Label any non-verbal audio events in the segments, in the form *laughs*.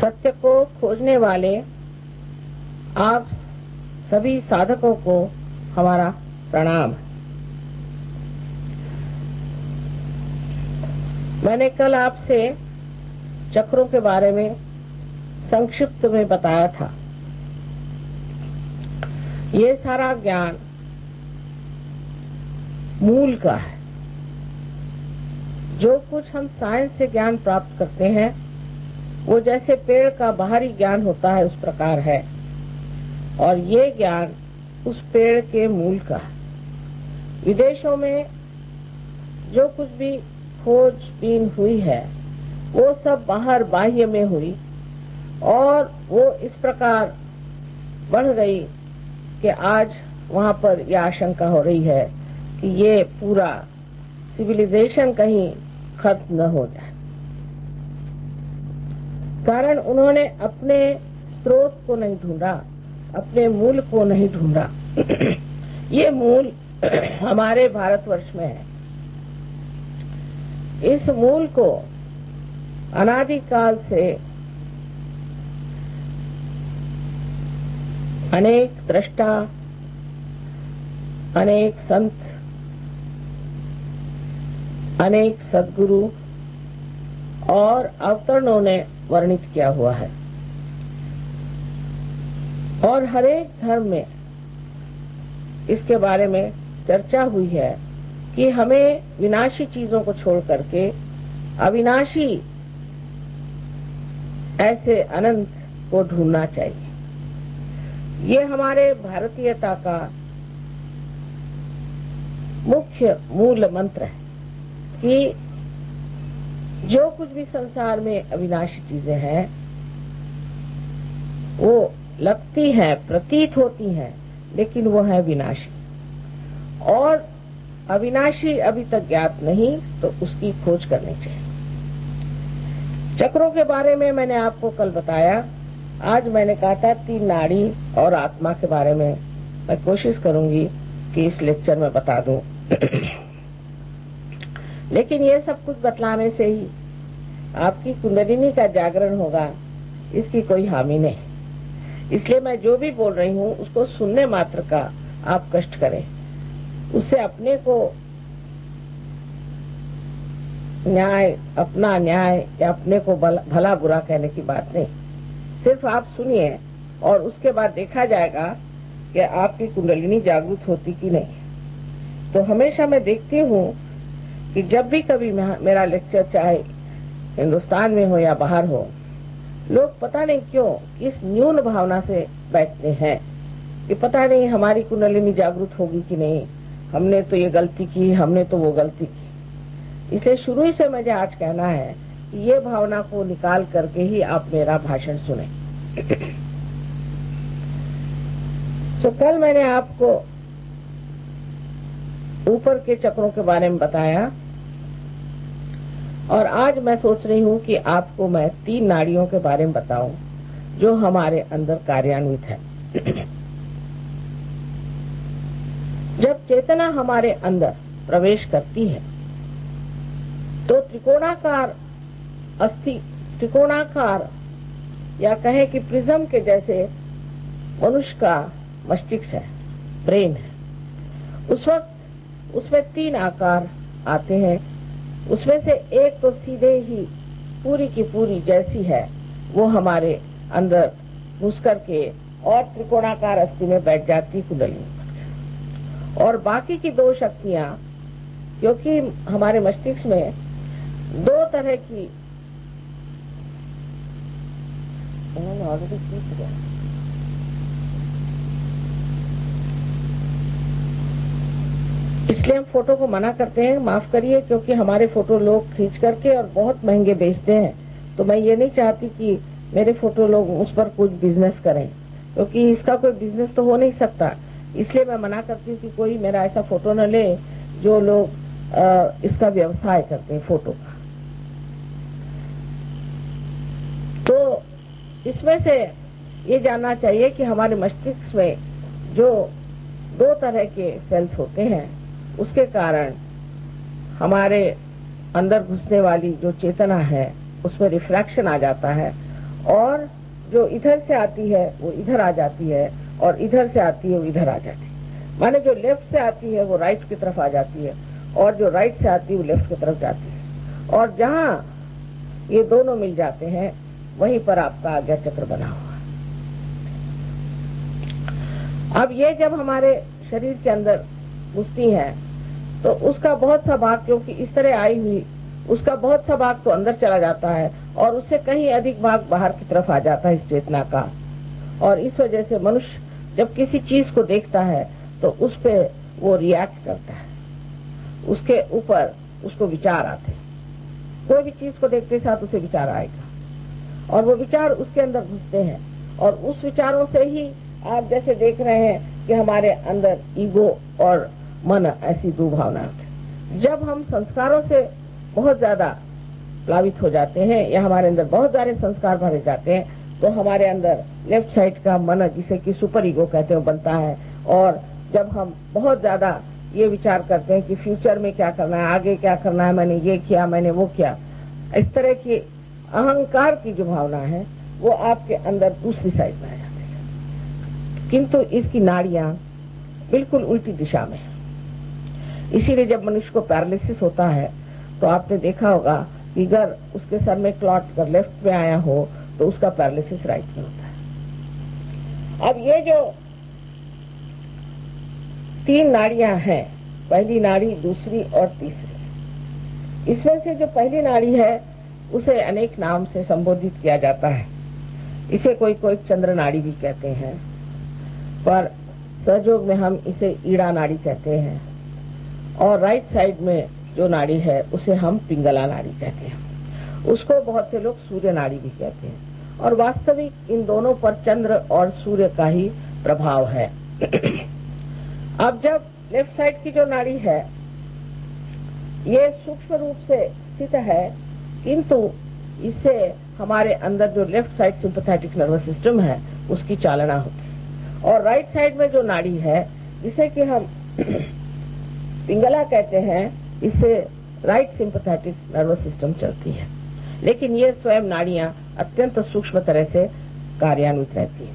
सत्य को खोजने वाले आप सभी साधकों को हमारा प्रणाम। मैंने कल आपसे चक्रों के बारे में संक्षिप्त में बताया था। ये सारा ज्ञान मूल का है। जो कुछ हम साइंस से ज्ञान प्राप्त करते हैं, वो जैसे पेड़ का बाहरी ज्ञान होता है, उस प्रकार है। और ये ज्ञान उस पेड़ के मूल का विदेशों में जो कुछ भी खोजबीन हुई है, वो सब बाहर बाह्य में हुई, और वो इस प्रकार बढ़ गई कि आज वहाँ पर यह आशंका हो रही है कि ये पूरा सिविलाइजेशन कहीं खत्म न हो जाए। कारण उन्होंने अपने स्रोत को नहीं ढूंढा, अपने मूल को नहीं ढूंढा। *clears throat* ये मूल *clears throat* हमारे भारतवर्ष में है। इस मूल को अनादिकाल से अनेक दृष्टा, अनेक संत अनेक सदगुरु और अवतरणों ने वर्णित किया हुआ है। और हरेक धर्म में इसके बारे में चर्चा हुई है कि हमें विनाशी चीज़ों को छोड़ करके अविनाशी ऐसे अनंत को ढूंढना चाहिए। ये हमारे भारतीयता का मुख्य मूल मंत्र है। कि जो कुछ भी संसार में अविनाशी चीज़ें हैं, वो लगती हैं, प्रतीत होती हैं, लेकिन वो है विनाशी। और अविनाशी अभी तक ज्ञात नहीं तो उसकी खोज करनी चाहिए। चक्रों के बारे में मैंने आपको कल बताया। आज मैंने कहा था, तीन नाड़ी और आत्मा के बारे में मैं कोशिश करूँगी कि इस लेक्चर में बता दूँ। लेकिन ये सब कुछ बतलाने से ही आपकी कुंडलिनी का जागरण होगा, इसकी कोई हामी नहीं। इसलिए मैं जो भी बोल रही हूँ, उसको सुनने मात्र का आप कष्ट करें। उससे अपने को न्याय, अपना न्याय या अपने को भला बुरा कहने की बात नहीं। सिर्फ़ आप सुनिए और उसके बाद देखा जाएगा कि आपकी कुंडलिनी जागरूक होती कि नहीं। तो हमेशा मैं देखती हूँ कि जब भी कभी मेरा लेक्चर चाहे हिंदुस्तान में हो या बाहर हो, लोग पता नहीं क्यों इस न्यून भावना से बैठते हैं कि पता नहीं हमारी कुंडलिनी जागरूक होगी कि नहीं। हमने तो ये गलती की, हमने तो वो गलती की। इसलिए शुरू ही से मुझे आज कहना है कि ये भावना को निकाल करके ही आप मेरा भाषण सुने। *coughs* तो कल मैंने आपको ऊपर के चक्रों के बारे में बताया और आज मैं सोच रही हूँ कि आपको मैं तीन नाड़ियों के बारे में बताऊँ, जो हमारे अंदर कार्यान्वित है। *clears throat* जब चेतना हमारे अंदर प्रवेश करती है तो त्रिकोणाकार अस्थि, त्रिकोणाकार, या कहे कि प्रिज्म के जैसे मनुष्य का मस्तिष्क है, ब्रेन है, उस वक्त उसमें तीन आकार आते हैं। उसमें से एक तो सीधे ही पूरी की पूरी जैसी है। वो हमारे अंदर घुस करके और त्रिकोणाकार अस्थि में बैठ जाती कुंडली। और बाकी की दो शक्तियाँ, क्योंकि हमारे मस्तिष्क में दो तरह की ऑलरेडी सीख गया इसलिए हम फ़ोटो को मना करते हैं, माफ़ करिए, क्योंकि हमारे फ़ोटो लोग खींच करके और बहुत महँगे बेचते हैं। तो मैं ये नहीं चाहती कि मेरे फ़ोटो लोग उस पर कुछ बिज़नेस करें, क्योंकि तो इसका कोई बिज़नेस तो हो नहीं सकता। इसलिए मैं मना करती हूँ कि कोई मेरा ऐसा फ़ोटो न ले जो लोग इसका व्यवसाय करते हैं फ़ोटो का। तो इसमें से ये जानना चाहिए कि हमारे मस्तिष्क में जो दो तरह के सेल्स होते हैं उसके कारण हमारे अंदर घुसने वाली जो चेतना है, उसमें रिफ्रैक्शन आ जाता है। और जो इधर से आती है, वो इधर आ जाती है, और इधर से आती है, वो इधर आ जाती है। माने जो लेफ़्ट से आती है, वो राइट की तरफ़ आ जाती है, और जो राइट से आती है, वो लेफ़्ट की तरफ़ जाती है। और जहाँ ये दोनों मिल जाते हैं, वहीं पर आपका आज्ञा चक्र बना हुआ है। अब ये जब हमारे शरीर के अंदर घुसती है तो उसका बहुत सा भाग क्योंकि इस तरह आई हुई, उसका बहुत सा भाग तो अंदर चला जाता है और उससे कहीं अधिक भाग बाहर की तरफ़ आ जाता है इस चेतना का। और इस वजह से मनुष्य जब किसी चीज़ को देखता है तो उस पर वो रिएक्ट करता है। उसके ऊपर उसको विचार आते कोई भी चीज़ को देखते साथ उसे विचार आएगा। और वो विचार उसके अंदर घुसते हैं। और उस विचारों से ही आप जैसे देख रहे हैं कि हमारे अंदर ईगो और मन ऐसी दो भावना जब हम संस्कारों से बहुत ज़्यादा प्लावित हो जाते हैं या हमारे अंदर बहुत सारे संस्कार भरे जाते हैं तो हमारे अंदर लेफ़्ट साइड का मन, जिसे कि सुपर ईगो कहते हैं बनता है। और जब हम बहुत ज़्यादा ये विचार करते हैं कि फ्यूचर में क्या करना है, आगे क्या करना है, मैंने ये किया, मैंने वो किया, इस तरह की अहंकार की जो भावना है, वो आपके अंदर दूसरी साइड में आ जाती है। किंतु इसकी नाड़ियाँ बिल्कुल उल्टी दिशा में इसीलिए जब मनुष्य को पैरालिसिस होता है तो आपने देखा होगा कि अगर उसके सर में क्लॉट कर लेफ़्ट में आया हो तो उसका पैरालिसिस राइट में होता है। अब ये जो तीन नाड़ियाँ हैं, पहली नाड़ी, दूसरी और तीसरी। इसमें से जो पहली नाड़ी है, उसे अनेक नाम से संबोधित किया जाता है। इसे कोई कोई चंद्र नाड़ी भी कहते हैं। पर सहयोग में हम इसे ईड़ा नाड़ी कहते हैं। और राइट साइड में जो नाड़ी है, उसे हम पिंगला नाड़ी कहते हैं। उसको बहुत से लोग सूर्य नाड़ी भी कहते हैं। और वास्तविक इन दोनों पर चंद्र और सूर्य का ही प्रभाव है। अब जब लेफ़्ट साइड की जो नाड़ी है, ये सूक्ष्म रूप से स्थित है, किंतु इससे हमारे अंदर जो left side sympathetic nervous system है, उसकी चालना होती है। और राइट साइड में जो नाड़ी है जिसे कि हम पिंगला कहते हैं, इससे राइट सिंपथेटिक नर्वस सिस्टम चलती है। लेकिन ये स्वयं नाड़ियाँ अत्यंत सूक्ष्म तरह से कार्यान्वित रहती है।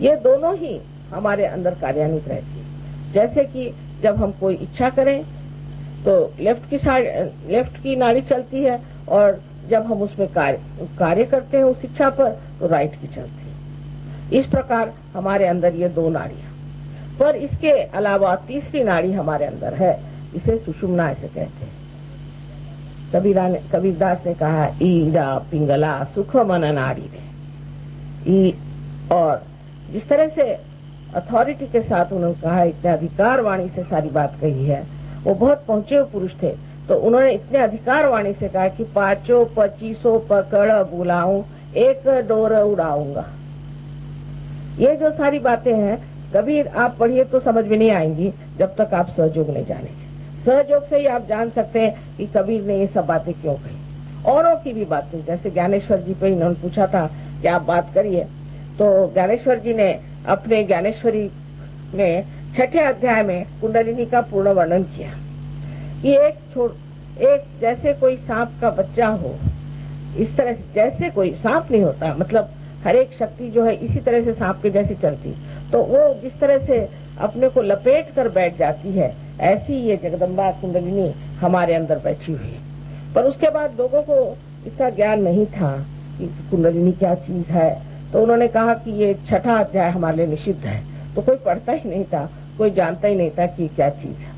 ये दोनों ही हमारे अंदर कार्यान्वित रहती है। जैसे कि जब हम कोई इच्छा करें तो लेफ़्ट की साइड लेफ़्ट की नाड़ी चलती है और जब हम उसमें कार्य कार्य करते हैं उस इच्छा पर तो राइट की चलती है। इस प्रकार हमारे अंदर ये दो नाड़ियाँ। पर इसके अलावा तीसरी नाड़ी हमारे अंदर है। इसे सुषुम्ना ऐसे कहते हैं। कबीरा ने कबीरदास ने कहा ईरा पिंगला सुख मन नाड़ी रे। और जिस तरह से अथॉरिटी के साथ उन्होंने कहा, इतने अधिकार वाणी से सारी बात कही है। वो बहुत पहुँचे हुए पुरुष थे। तो उन्होंने इतने अधिकार वाणी से कहा कि पाँचों, पच्चीसों पकड़ बुलाऊ, एक डोर उड़ाऊँगा। ये जो सारी बातें हैं कभी आप पढ़िए तो समझ में नहीं आएँगी जब तक आप सहयोग नहीं जानेंगे सहयोग से ही आप जान सकते हैं कि कबीर ने ये सब बातें क्यों कही। औरों की भी बातें जैसे ज्ञानेश्वर जी पे इन्होंने पूछा था कि आप बात करिए। तो ज्ञानेश्वर जी ने अपने ज्ञानेश्वरी में छठे अध्याय में कुंडलिनी का पूर्ण वर्णन किया। कि एक एक जैसे कोई सांप का बच्चा हो, इस तरह जैसे कोई सांप नहीं होता मतलब हर एक शक्ति जो है इसी तरह से सांप के जैसी चलती। तो वो जिस तरह से अपने को लपेट कर बैठ जाती है, ऐसी ये जगदम्बा कुंडलिनी हमारे अंदर बैठी हुई पर उसके बाद लोगों को इसका ज्ञान नहीं था कि कुंडलिनी क्या चीज़ है। तो उन्होंने कहा कि ये छठा अध्याय हमारे लिए निषिद्ध है। तो कोई पढ़ता ही नहीं था, कोई जानता ही नहीं था कि क्या चीज़ है।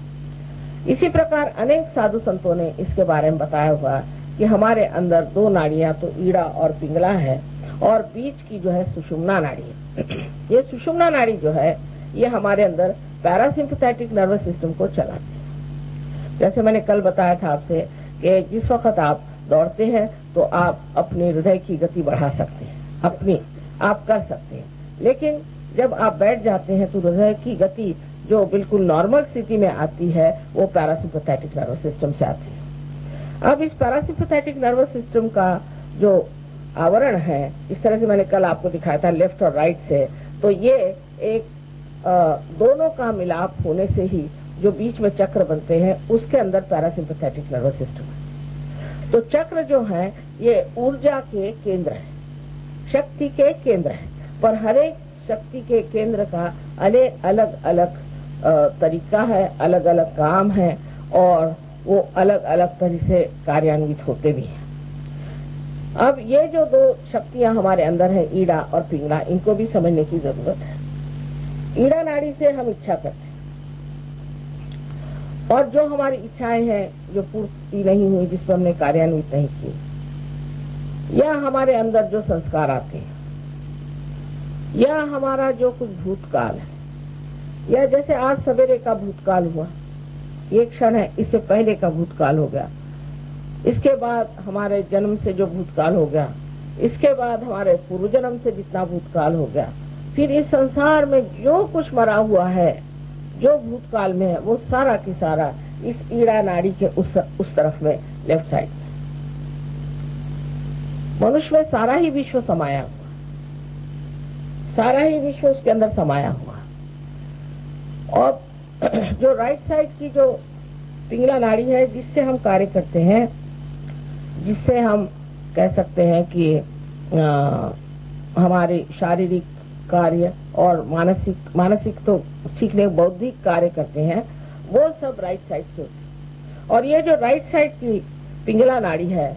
इसी प्रकार अनेक साधु संतों ने इसके बारे में बताया हुआ कि हमारे अंदर दो नाड़ियाँ तो ईड़ा और पिंगला है, और बीच की जो है सुषुम्ना नाड़ी है। ये सुषुम्ना नाड़ी जो है, ये हमारे अंदर पैरासिम्पथेटिक नर्वस सिस्टम को चलाती है। जैसे मैंने कल बताया था आपसे कि जिस वक्त आप दौड़ते हैं तो आप अपने हृदय की गति बढ़ा सकते हैं, अपनी, आप कर सकते हैं। लेकिन जब आप बैठ जाते हैं तो हृदय की गति जो बिल्कुल नॉर्मल स्थिति में आती है, वो पैरासिम्पथेटिक नर्वस सिस्टम से आती है। अब इस पैरासिम्पथेटिक नर्वस सिस्टम का जो आवरण है। इस तरह से मैंने कल आपको दिखाया था लेफ़्ट और राइट से। तो ये एक आ, दोनों का मिलाप होने से ही जो बीच में चक्र बनते हैं उसके अंदर पैरासिम्पथेटिक नर्वस सिस्टम है। तो चक्र जो है ये ऊर्जा के केंद्र है। शक्ति के केंद्र है। पर हरेक शक्ति के केंद्र का अलग अलग अलग तरीका है अलग अलग काम है और वो अलग अलग तरह से कार्यान्वित होते भी हैं। अब ये जो दो शक्तियाँ हमारे अंदर है, ईड़ा और पिंगला, इनको भी समझने की ज़रूरत है। ईड़ा नाड़ी से हम इच्छा करते हैं। और जो हमारी इच्छाएँ हैं, जो पूर्ति नहीं हुई, जिस पर हमने कार्यान्वित नहीं की या हमारे अंदर जो संस्कार आते हैं, या हमारा जो कुछ भूतकाल है, या जैसे आज सवेरे का भूतकाल हुआ, ये क्षण है, इससे पहले का भूतकाल हो गया। इसके बाद हमारे जन्म से जो भूतकाल हो गया, इसके बाद हमारे पूर्व जन्म से जितना भूतकाल हो गया, फिर इस संसार में जो कुछ मरा हुआ है, जो भूतकाल में है, वो सारा की सारा इस ईड़ा नाड़ी के उस उस तरफ़ में लेफ़्ट साइड मनुष्य में सारा ही विश्व समाया हुआ, सारा ही विश्व उसके अंदर समाया हुआ। और *clears throat* जो राइट साइड की जो पिंगला नाड़ी है, जिससे हम कार्य करते हैं जिससे हम कह सकते हैं कि हमारे शारीरिक कार्य और मानसिक मानसिक तो ठीक नहीं, बौद्धिक कार्य करते हैं, वो सब राइट साइड से होते और ये जो राइट साइड की पिंगला नाड़ी है,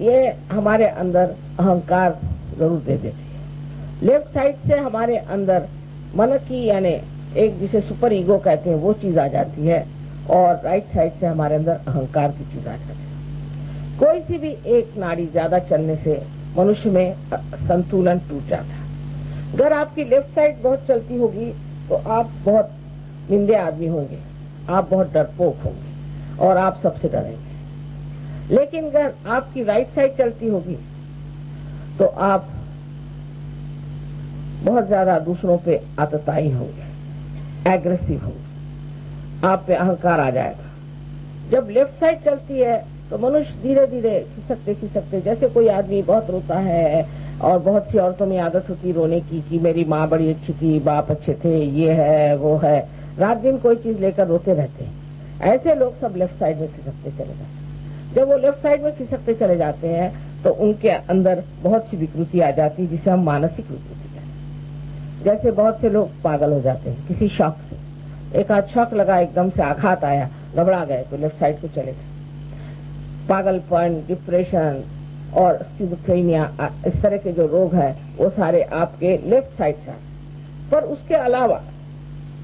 ये हमारे अंदर अहंकार ज़रूर दे देती है। लेफ़्ट साइड से हमारे अंदर मन की, यानी एक जिसे सुपर ईगो कहते हैं, वो चीज़ आ जाती है, और राइट साइड से हमारे अंदर अहंकार की चीज़ आ जाती है। कोई सी भी एक नाड़ी ज़्यादा चलने से मनुष्य में संतुलन टूट जाता है। अगर आपकी लेफ़्ट साइड बहुत चलती होगी तो आप बहुत निंदे आदमी होंगे, आप बहुत डरपोक होंगे, और आप सबसे डरेंगे। लेकिन अगर आपकी राइट साइड चलती होगी तो आप बहुत ज़्यादा दूसरों पे आतताई होंगे एग्रेसिव होंगे। आप पे अहंकार आ जाएगा। जब लेफ़्ट साइड चलती है तो मनुष्य धीरे धीरे खिसकते खिसकते, जैसे कोई आदमी बहुत रोता है और बहुत सी औरतों में आदत होती रोने की कि मेरी माँ बड़ी अच्छी थी, बाप अच्छे थे, ये है, वो है। रात दिन कोई चीज़ लेकर रोते रहते हैं। ऐसे लोग सब लेफ़्ट साइड में खिसकते चले जाते हैं। जब वो लेफ़्ट साइड में खिसकते चले जाते हैं तो उनके अंदर बहुत सी विकृति आ जाती है, जिसे हम मानसिक विकृति कहते हैं। जैसे बहुत से लोग पागल हो जाते हैं, किसी शौक से। एक आध शौक लगा, एकदम से आघात आया, घबरा गए तो लेफ़्ट साइड को चले गए। पागलपन डिप्रेशन और स्किजोफ्रेनिया इस तरह के जो रोग है, वो सारे आपके लेफ़्ट साइड से पर उसके अलावा,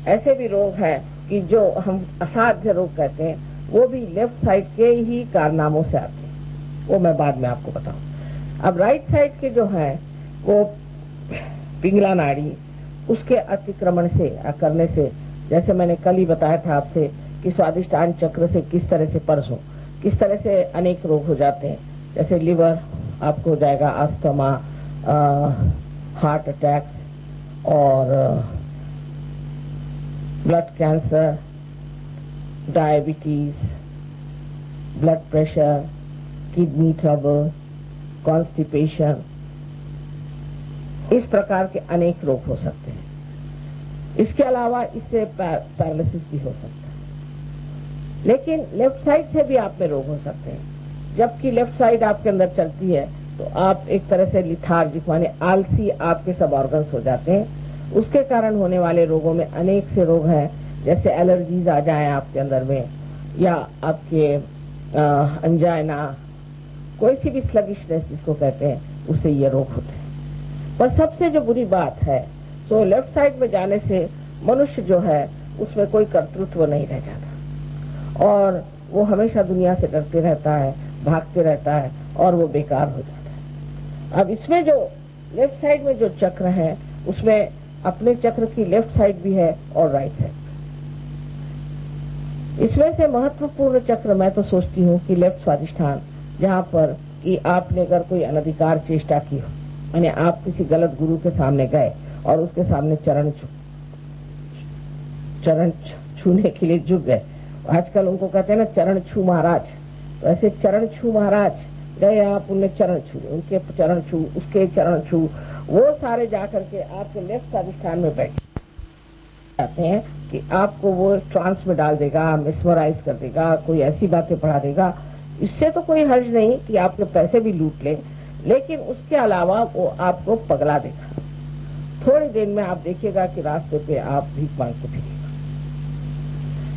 ऐसे भी रोग है कि जो हम असाध्य रोग कहते हैं, वो भी लेफ़्ट साइड के ही कारनामों से आते हैं। वो मैं बाद में आपको बताऊँ। अब राइट साइड के जो है, वो पिंगला नाड़ी, उसके अतिक्रमण से करने से, जैसे मैंने कल ही बताया था आपसे कि स्वादिष्टान चक्र से किस तरह से परसों किस तरह से अनेक रोग हो जाते हैं। जैसे लिवर, आपको हो जाएगा अस्थमा हार्ट अटैक और blood cancer, diabetes, blood pressure, kidney trouble, constipation. इस प्रकार के अनेक रोग हो सकते हैं। इसके अलावा इससे पैरालिसिस भी हो सकता है। लेकिन लेफ़्ट साइड से भी आप में रोग हो सकते हैं। जबकि लेफ़्ट साइड आपके अंदर चलती है तो आप एक तरह से लिथार्जिक माने आलसी आपके सब ऑर्गन्स हो जाते हैं। उसके कारण होने वाले रोगों में अनेक से रोग हैं, जैसे एलर्जीज आ जाए आपके अंदर में, या आपके अंजाइना कोई सी भी स्लगिशनेस जिसको कहते हैं, उससे ये रोग होते हैं। पर सबसे जो बुरी बात है तो लेफ़्ट साइड में जाने से मनुष्य जो है, उसमें कोई कर्तृत्व नहीं रह जाता। और वो हमेशा दुनिया से डरते रहता है, भागते रहता है और वो बेकार हो जाता है। अब इसमें जो लेफ़्ट साइड में जो चक्र है, उसमें अपने चक्र की लेफ़्ट साइड भी है और राइट साइड इसमें से महत्वपूर्ण चक्र मैं तो सोचती हूँ कि लेफ़्ट स्वादिष्ठान जहाँ पर कि आपने अगर कोई अनधिकार चेष्टा की हो, यानी आप किसी गलत गुरु के सामने गए और उसके सामने चरण चरण छूने के लिए झुक गए आजकल उनको कहते हैं ना, चरण छू महाराज। वैसे चरण छू महाराज, गए आप उन्हें चरण छू, उनके चरण छू, उसके चरण छू, वो सारे जाकर के आपके लेफ़्ट अधिष्ठान में बैठ जाते हैं कि आपको वो ट्रांस में डाल देगा मिसमराइज कर देगा, कोई ऐसी बातें पढ़ा देगा। इससे तो कोई हर्ज नहीं कि आपके पैसे भी लूट ले, लेकिन उसके अलावा वो आपको पगला देगा। थोड़ी देर में आप देखिएगा कि रास्ते पे आप भीख मांग के फिरेगा।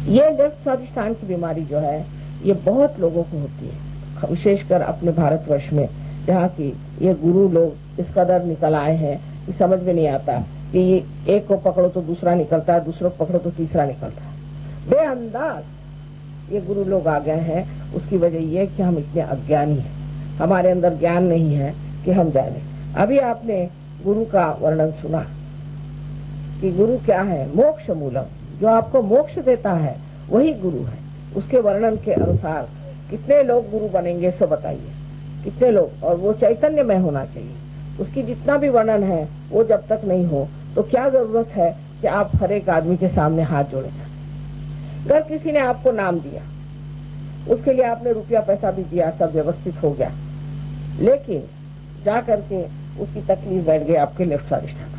ये लेफ़्ट स्वादिष्ठान की बीमारी जो है, ये बहुत लोगों को होती है। विशेषकर अपने भारतवर्ष में, जहाँ की ये गुरु लोग इस कदर निकल आए हैं कि समझ में नहीं आता कि एक को पकड़ो तो दूसरा निकलता है दूसरों को पकड़ो तो तीसरा निकलता। है बेअंदाज ये गुरु लोग आ गए हैं, उसकी वजह ये कि हम इतने अज्ञानी हैं। हमारे अंदर ज्ञान नहीं है कि हम जाने अभी आपने गुरु का वर्णन सुना कि गुरु क्या है? मोक्ष मूलम। जो आपको मोक्ष देता है, वही गुरु है। उसके वर्णन के अनुसार कितने लोग गुरु बनेंगे सो बताइए। कितने लोग? और वो चैतन्य में होना चाहिए। उसकी जितना भी वर्णन है, वो जब तक नहीं हो तो क्या ज़रूरत है कि आप हर एक आदमी के सामने हाथ जोड़े? अगर किसी ने आपको नाम दिया, उसके लिए आपने रुपया पैसा भी दिया, सब व्यवस्थित हो गया। लेकिन जा करके उसकी तकलीफ़ बैठ गई आपके लेफ़्ट स्वादिष्ठान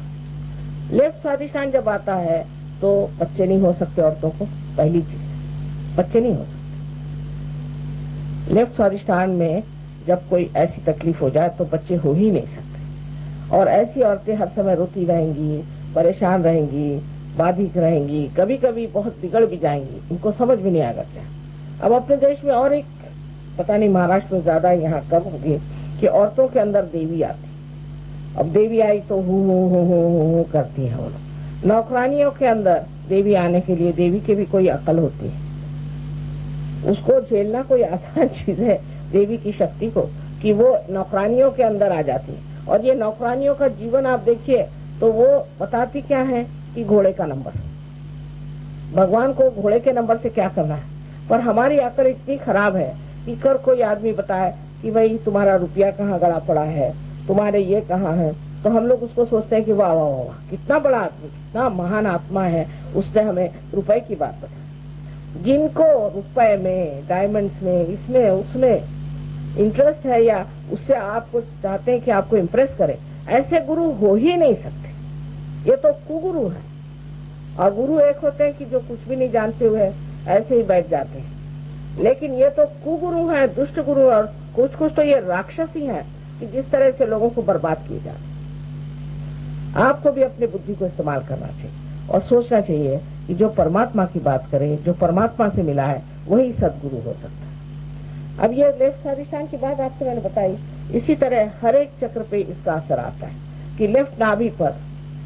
लेफ़्ट स्वादिष्ठान जब आता है तो बच्चे नहीं हो सकते औरतों को, पहली चीज़। बच्चे नहीं हो सकते। लेफ़्ट स्वादिष्ठान में जब कोई ऐसी तकलीफ़ हो जाए तो बच्चे हो ही नहीं सकते। और ऐसी औरतें हर समय रोती रहेंगी, परेशान रहेंगी, बाधित रहेंगी कभी कभी बहुत बिगड़ भी जाएँगी। उनको समझ भी नहीं आएगा क्या? अब अपने देश में और एक, पता नहीं महाराष्ट्र में ज़्यादा यहाँ कब होगी कि औरतों के अंदर देवी आती। अब देवी आई तो हूँ हूँ हूँ हूँ हूँ करती है वो लोग। नौकरानियों के अंदर देवी आने के लिए देवी की भी कोई अकल होती है। उसको झेलना कोई आसान चीज़ है देवी की शक्ति को, कि वो नौकरानियों के अंदर आ जाती है। और ये नौकरानियों का जीवन आप देखिए तो वो बताती क्या है कि घोड़े का नंबर। भगवान को घोड़े के नंबर से क्या करना है? पर हमारी अकल इतनी खराब है कि कर कोई आदमी बताए कि भाई, तुम्हारा रुपया कहाँ गड़ा पड़ा है? तुम्हारे ये कहाँ है? तो हम लोग उसको सोचते हैं कि वाह वाह वाह कितना बड़ा आदमी, कितना महान आत्मा है, उसने हमें रुपए की बात बताई। जिनको रुपए में डायमंड्स में, इसमें, उसमें इंटरेस्ट है या उससे आपको चाहते हैं कि आपको इम्प्रेस करे, ऐसे गुरु हो ही नहीं सकते। ये तो कुगुरु है। और गुरु एक होते हैं कि जो कुछ भी नहीं जानते हुए ऐसे ही बैठ जाते हैं। लेकिन ये तो कुगुरु है, दुष्ट गुरु और कुछ कुछ तो ये राक्षस ही कि जिस तरह से लोगों को बर्बाद किए जाते आपको भी अपने बुद्धि को इस्तेमाल करना चाहिए। और सोचना चाहिए कि जो परमात्मा की बात करे, जो परमात्मा से मिला है, वही सदगुरु हो सकता है। अब ये लेफ़्ट स्वादिष्ठान की बात आपसे मैंने बताई। इसी तरह हर एक चक्र पे इसका असर आता है कि लेफ़्ट नाभि पर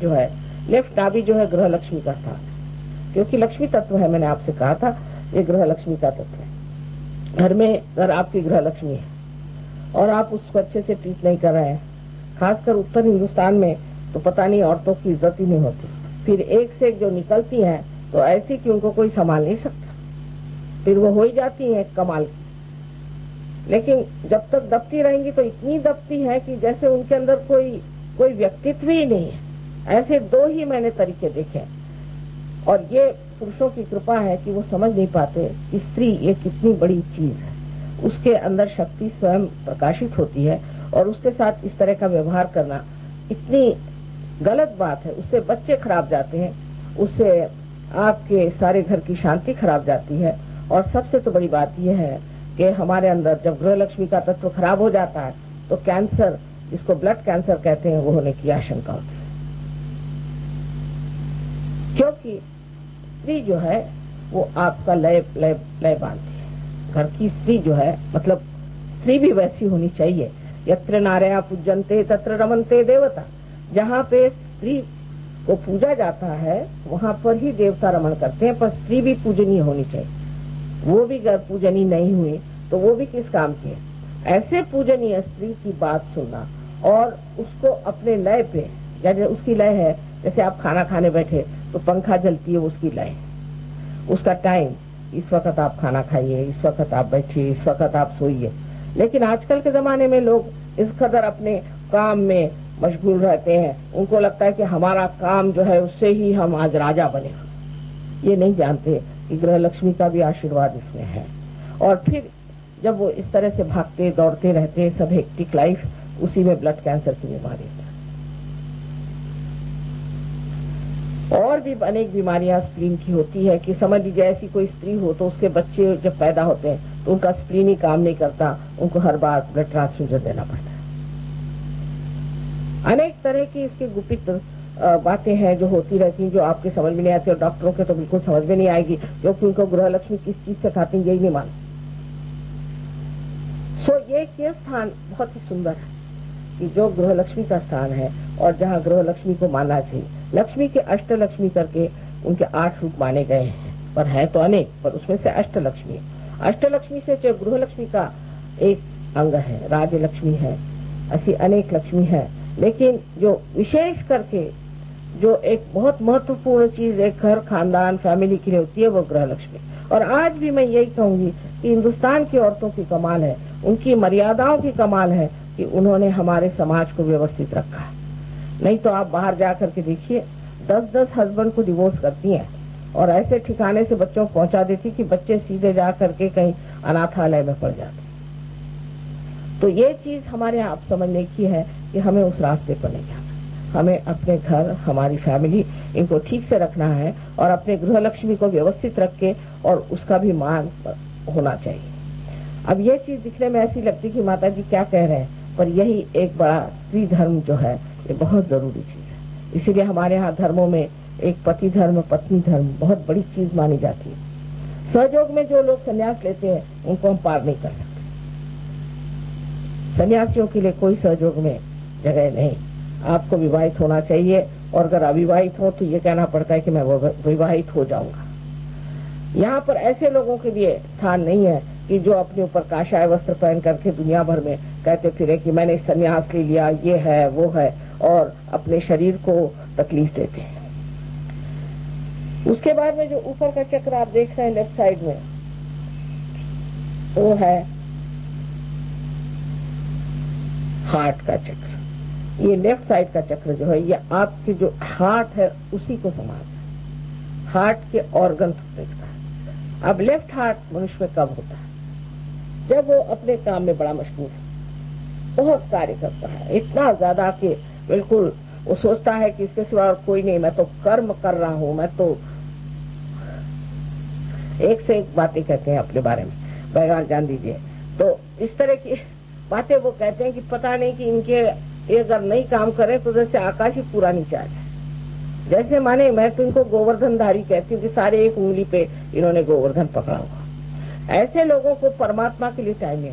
जो है, लेफ़्ट नाभि जो है ग्रह लक्ष्मी का स्थान क्योंकि लक्ष्मी तत्व है, मैंने आपसे कहा था, ये ग्रह लक्ष्मी का तत्व है। घर में अगर आपकी ग्रह लक्ष्मी है और आप उसको अच्छे से ट्रीट नहीं कर रहे हैं, खासकर उत्तर हिंदुस्तान में तो पता नहीं, औरतों की इज़्ज़त ही नहीं होती। फिर एक से एक जो निकलती हैं तो ऐसी कि उनको कोई संभाल नहीं सकता। फिर वो हो ही जाती है कमाल की। लेकिन जब तक दबती रहेंगी तो इतनी दबती है कि जैसे उनके अंदर कोई कोई व्यक्तित्व ही नहीं है। ऐसे दो ही मैंने तरीके देखे और ये पुरुषों की कृपा है कि वो समझ नहीं पाते स्त्री ये कितनी बड़ी चीज़ है। उसके अंदर शक्ति स्वयं प्रकाशित होती है और उसके साथ इस तरह का व्यवहार करना इतनी गलत बात है, उससे बच्चे खराब जाते हैं, उससे आपके सारे घर की शांति खराब जाती है। और सबसे तो बड़ी बात यह है कि हमारे अंदर जब गृह लक्ष्मी का तत्व खराब हो जाता है तो कैंसर, जिसको ब्लड कैंसर कहते हैं, वो होने की आशंका होती है। क्योंकि स्त्री जो है, वो आपका लय लय लय बांधती है। घर की स्त्री जो है मतलब स्त्री भी वैसी होनी चाहिए। यत्र नारया पूजनते तत्र रमनते देवता। जहाँ पे स्त्री को पूजा जाता है, वहाँ पर ही देवता रमन करते हैं, पर स्त्री भी पूजनीय होनी चाहिए। वो भी अगर पूजनीय नहीं हुई तो वो भी किस काम की ऐसे पूजनीय स्त्री की बात सुनना और उसको अपने लय पे जैसे उसकी लय है, जैसे आप खाना खाने बैठे तो पंखा जलती है, उसकी लय उसका टाइम इस वक्त आप खाना खाइए, इस वक्त आप बैठिए, इस वक्त आप सोइए। लेकिन आजकल के जमाने में लोग इस कदर अपने काम में मशगूल रहते हैं। उनको लगता है कि हमारा काम जो है, उससे ही हम आज राजा बने। ये नहीं जानते कि ग्रह लक्ष्मी का भी आशीर्वाद इसमें है। और फिर जब वो इस तरह से भागते, दौड़ते रहते, सब हेक्टिक लाइफ उसी में ब्लड कैंसर की बीमारी और भी अनेक बीमारियाँ स्प्लीन की होती है कि समझ लीजिए, ऐसी कोई स्त्री हो तो उसके बच्चे जब पैदा होते हैं तो उनका स्प्लीन ही काम नहीं करता। उनको हर बार ब्लड ट्रांसफ्यूजन देना पड़ता है। अनेक तरह की इसकी गुपित बातें हैं जो होती रहती हैं, जो आपके समझ में नहीं आती और डॉक्टरों के तो बिल्कुल समझ में नहीं आएगी क्योंकि उनको गृह लक्ष्मी किस चीज़ से खाती यही नहीं मानते सो ये स्थान बहुत ही सुंदर है कि जो गृह लक्ष्मी का स्थान है और जहाँ गृह लक्ष्मी को माना चाहिए लक्ष्मी के अष्ट लक्ष्मी करके उनके आठ रूप माने गए हैं, पर है तो अनेक, पर उसमें से अष्ट लक्ष्मी अष्ट लक्ष्मी से जो गृह लक्ष्मी का एक अंग है राज लक्ष्मी है, ऐसी अनेक लक्ष्मी है लेकिन जो विशेष करके जो एक बहुत महत्वपूर्ण चीज़ एक घर, खानदान फैमिली के लिए होती है, वो ग्रह लक्ष्मी और आज भी मैं यही कहूँगी कि हिंदुस्तान की औरतों की कमाल है, उनकी मर्यादाओं की कमाल है कि उन्होंने हमारे समाज को व्यवस्थित रखा है। नहीं तो आप बाहर जाकर के देखिए दस दस हस्बैंड को डिवोर्स करती हैं और ऐसे ठिकाने से बच्चों को पहुँचा देती कि बच्चे सीधे जा करके कहीं अनाथालय में पड़ जाते। तो ये चीज़ हमारे आप समझने की है कि हमें उस रास्ते पर नहीं जाना हमें अपने घर, हमारी फैमिली इनको ठीक से रखना है और अपने गृह लक्ष्मी को व्यवस्थित रख के और उसका भी मान होना चाहिए। अब ये चीज़ दिखने में ऐसी लगती कि माता जी क्या कह रहे हैं, पर यही एक बड़ा स्त्री धर्म जो है, ये बहुत ज़रूरी चीज़ है। इसीलिए हमारे यहाँ धर्मों में एक पति धर्म, पत्नी धर्म बहुत बड़ी चीज़ मानी जाती है। सहयोग में जो लोग संन्यास लेते हैं, उनको हम पार नहीं कर सकते। सन्यासियों के लिए कोई सहयोग में जगह नहीं। आपको विवाहित होना चाहिए और अगर अविवाहित हो तो ये कहना पड़ता है कि मैं विवाहित हो जाऊँगा। यहाँ पर ऐसे लोगों के लिए स्थान नहीं है कि जो अपने ऊपर काशाय वस्त्र पहन करके दुनिया भर में कहते फिरे कि मैंने संन्यास ले लिया, ये है, वो है, और अपने शरीर को तकलीफ़ देते हैं। उसके बाद में जो ऊपर का चक्र आप देख रहे हैं लेफ़्ट साइड में, वो है हार्ट का चक्र। ये लेफ़्ट साइड का चक्र जो है, ये आपके जो हार्ट है, उसी को समान है। हार्ट के ऑर्गन देखता है। अब लेफ़्ट हार्ट मनुष्य में कब होता है? जब वो अपने काम में बड़ा मशहूर है। बहुत कार्य करता है। इतना ज़्यादा कि बिल्कुल वो सोचता है कि इसके सिवा कोई नहीं, मैं तो कर्म कर रहा हूँ, मैं तो एक से एक बातें कहते हैं अपने बारे में। बैगान जान दीजिए। तो इस तरह की बातें वो कहते हैं कि पता नहीं कि इनके ये अगर नहीं काम करे तो जैसे आकाश ही पूरा नीचे आ जाए। जैसे माने मैं तो इनको गोवर्धन धारी कहती हूँ कि सारे एक उंगली पे इन्होंने गोवर्धन पकड़ा हुआ। ऐसे लोगों को परमात्मा के लिए टाइम नहीं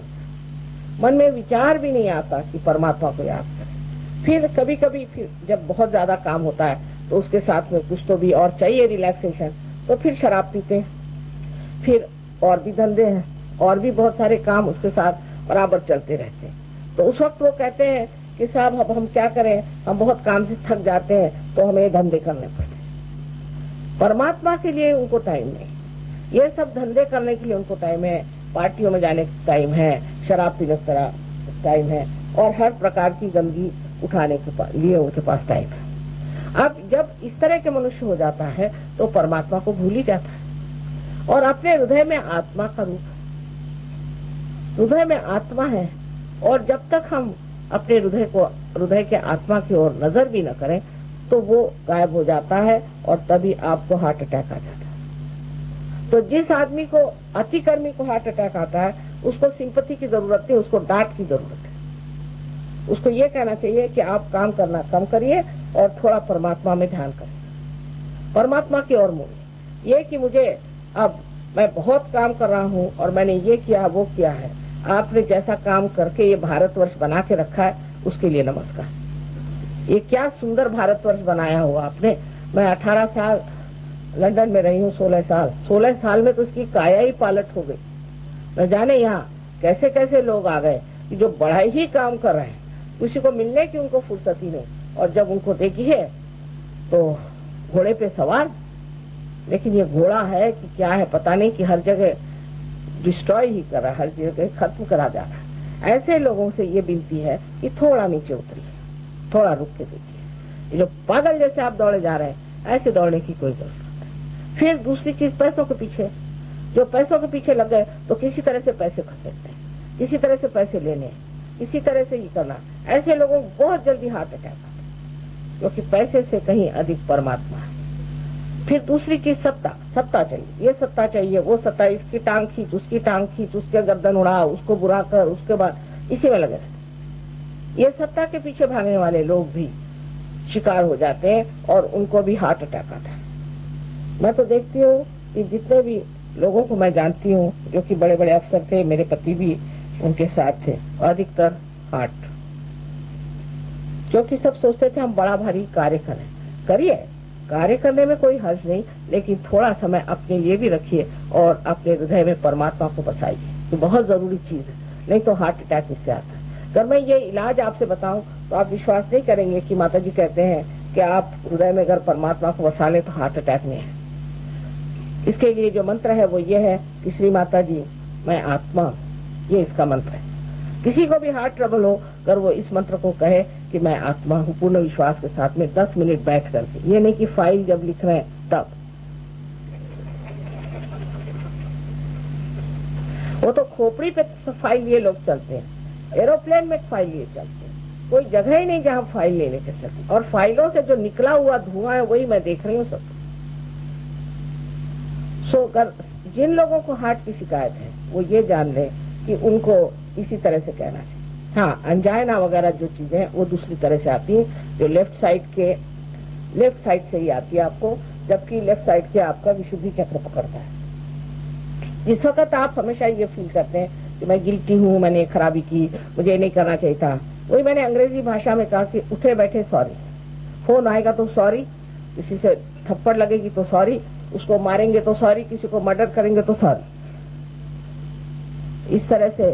मन में विचार भी नहीं आता कि परमात्मा को याद करें। फिर कभी कभी फिर जब बहुत ज़्यादा काम होता है तो उसके साथ में कुछ तो भी और चाहिए रिलैक्सेशन तो फिर शराब पीते हैं। फिर और भी धंधे हैं, और भी बहुत सारे काम उसके साथ बराबर चलते रहते हैं। तो उस वक्त वो कहते हैं कि साहब, अब हम क्या करें? हम बहुत काम से थक जाते हैं तो हमें धंधे करने पड़ते परमात्मा के लिए उनको टाइम नहीं। ये सब धंधे करने के लिए उनको टाइम है। पार्टियों में जाने का टाइम है। शराब पीने का टाइम है। और हर प्रकार की गंदगी उठाने के लिए उनके पास टाइम है। अब जब इस तरह के मनुष्य हो जाता है तो परमात्मा को भूल ही जाता है। और अपने हृदय में आत्मा का रूप हृदय में आत्मा है। और जब तक हम अपने हृदय को, हृदय के आत्मा की ओर नज़र भी न करें तो वो गायब हो जाता है और तभी आपको हार्ट अटैक आ जाता है। तो जिस आदमी को, अतिकर्मी को हार्ट अटैक आता है, उसको सिंपति की ज़रूरत नहीं, उसको डांट की ज़रूरत है। उसको ये कहना चाहिए कि आप काम करना कम करिए और थोड़ा परमात्मा में ध्यान करें। परमात्मा की ओर मुड़िए। ये कि मुझे, अब मैं बहुत काम कर रहा हूँ और मैंने ये किया, वो किया है आपने जैसा काम करके ये भारतवर्ष बना के रखा है, उसके लिए नमस्कार। ये क्या सुंदर भारतवर्ष बनाया हुआ आपने। मैं अठारह साल लंदन में रही हूँ, सोलह साल। सोलह साल में तो उसकी काया ही पालट हो गई। न जाने यहाँ कैसे कैसे लोग आ गए जो बड़ा ही काम कर रहे हैं। किसी को मिलने की उनको फुर्सत ही नहीं। और जब उनको देखी है तो घोड़े पे सवार। लेकिन ये घोड़ा है कि क्या है, पता नहीं कि हर जगह डिस्ट्रॉय ही कर रहा हर जगह खत्म करा जा रहा है। ऐसे लोगों से ये बिनती है कि थोड़ा नीचे उतरिए, थोड़ा रुक के देखिए। जो पागल जैसे आप दौड़े जा रहे हैं, ऐसे दौड़ने की कोई ज़रूरत नहीं। फिर दूसरी चीज़, पैसों के पीछे। जो पैसों के पीछे लग गए तो किसी तरह से पैसे खसेटते हैं, किसी तरह से पैसे लेने इसी तरह से ही करना ऐसे लोगों को बहुत जल्दी हार्ट अटैक आता है, क्योंकि पैसे से कहीं अधिक परमात्मा है। फिर दूसरी चीज़ सत्ता सत्ता चाहिए। ये सत्ता चाहिए, वो सत्ता, इसकी टांग खींच, उसकी टांग खींच, उसके गर्दन उड़ा, उसको बुरा कर, उसके बाद, इसी में लगे ये सत्ता के पीछे भागने वाले लोग भी शिकार हो जाते हैं और उनको भी हार्ट अटैक आता है। मैं तो देखती हूँ कि जितने भी लोगों को मैं जानती हूँ, जो कि बड़े बड़े अफसर थे, मेरे पति भी उनके साथ थे, अधिकतर हार्ट। क्योंकि सब सोचते थे, हम बड़ा भारी कार्य करें। करिए। कार्य करने में कोई हर्ज नहीं, लेकिन थोड़ा समय अपने लिए भी रखिए और अपने हृदय में परमात्मा को बसाइए। तो बहुत ज़रूरी चीज़ है, नहीं तो हार्ट अटैक इससे आता है। अगर मैं ये इलाज आपसे बताऊँ तो आप विश्वास नहीं करेंगे कि माता जी कहते हैं कि आप हृदय में अगर परमात्मा को बसा लें तो हार्ट अटैक नहीं है। इसके लिए जो मंत्र है वो ये है कि श्री माता जी मैं आत्मा ये इसका मंत्र है। किसी को भी हार्ट ट्रबल हो, अगर वो इस मंत्र को कहे कि मैं आत्मा हूँ, पूर्ण विश्वास के साथ में दस मिनट बैठ करके ये नहीं कि फ़ाइल जब लिख रहे हैं, तब। वो तो खोपड़ी पे फ़ाइल लिए लोग चलते हैं, एरोप्लेन में फ़ाइल लिए चलते हैं। कोई जगह ही नहीं जहाँ फ़ाइल लेने के चलते। और फाइलों से जो निकला हुआ धुआँ है, वही मैं देख रही हूँ सब। सो कर जिन लोगों को हार्ट की शिकायत है, वो ये जान ले कि उनको इसी तरह से कहना चाहिए। हाँ अंजायना वगैरह जो चीज़ें वो दूसरी तरह से आती है। जो लेफ़्ट साइड के लेफ़्ट साइड से ही आती है आपको, जबकि लेफ़्ट साइड से आपका विशुद्धि चक्र पकड़ता है। जिस वक्त आप हमेशा ये फील करते हैं कि मैं गिल्टी हूँ, मैंने खराबी की, मुझे नहीं करना चाहिए था, वही मैंने अंग्रेज़ी भाषा में कहा कि उठे बैठे सॉरी फ़ोन आएगा तो सॉरी किसी से थप्पड़ लगेगी तो सॉरी उसको मारेंगे तो सॉरी किसी को मर्डर करेंगे तो सॉरी इस तरह से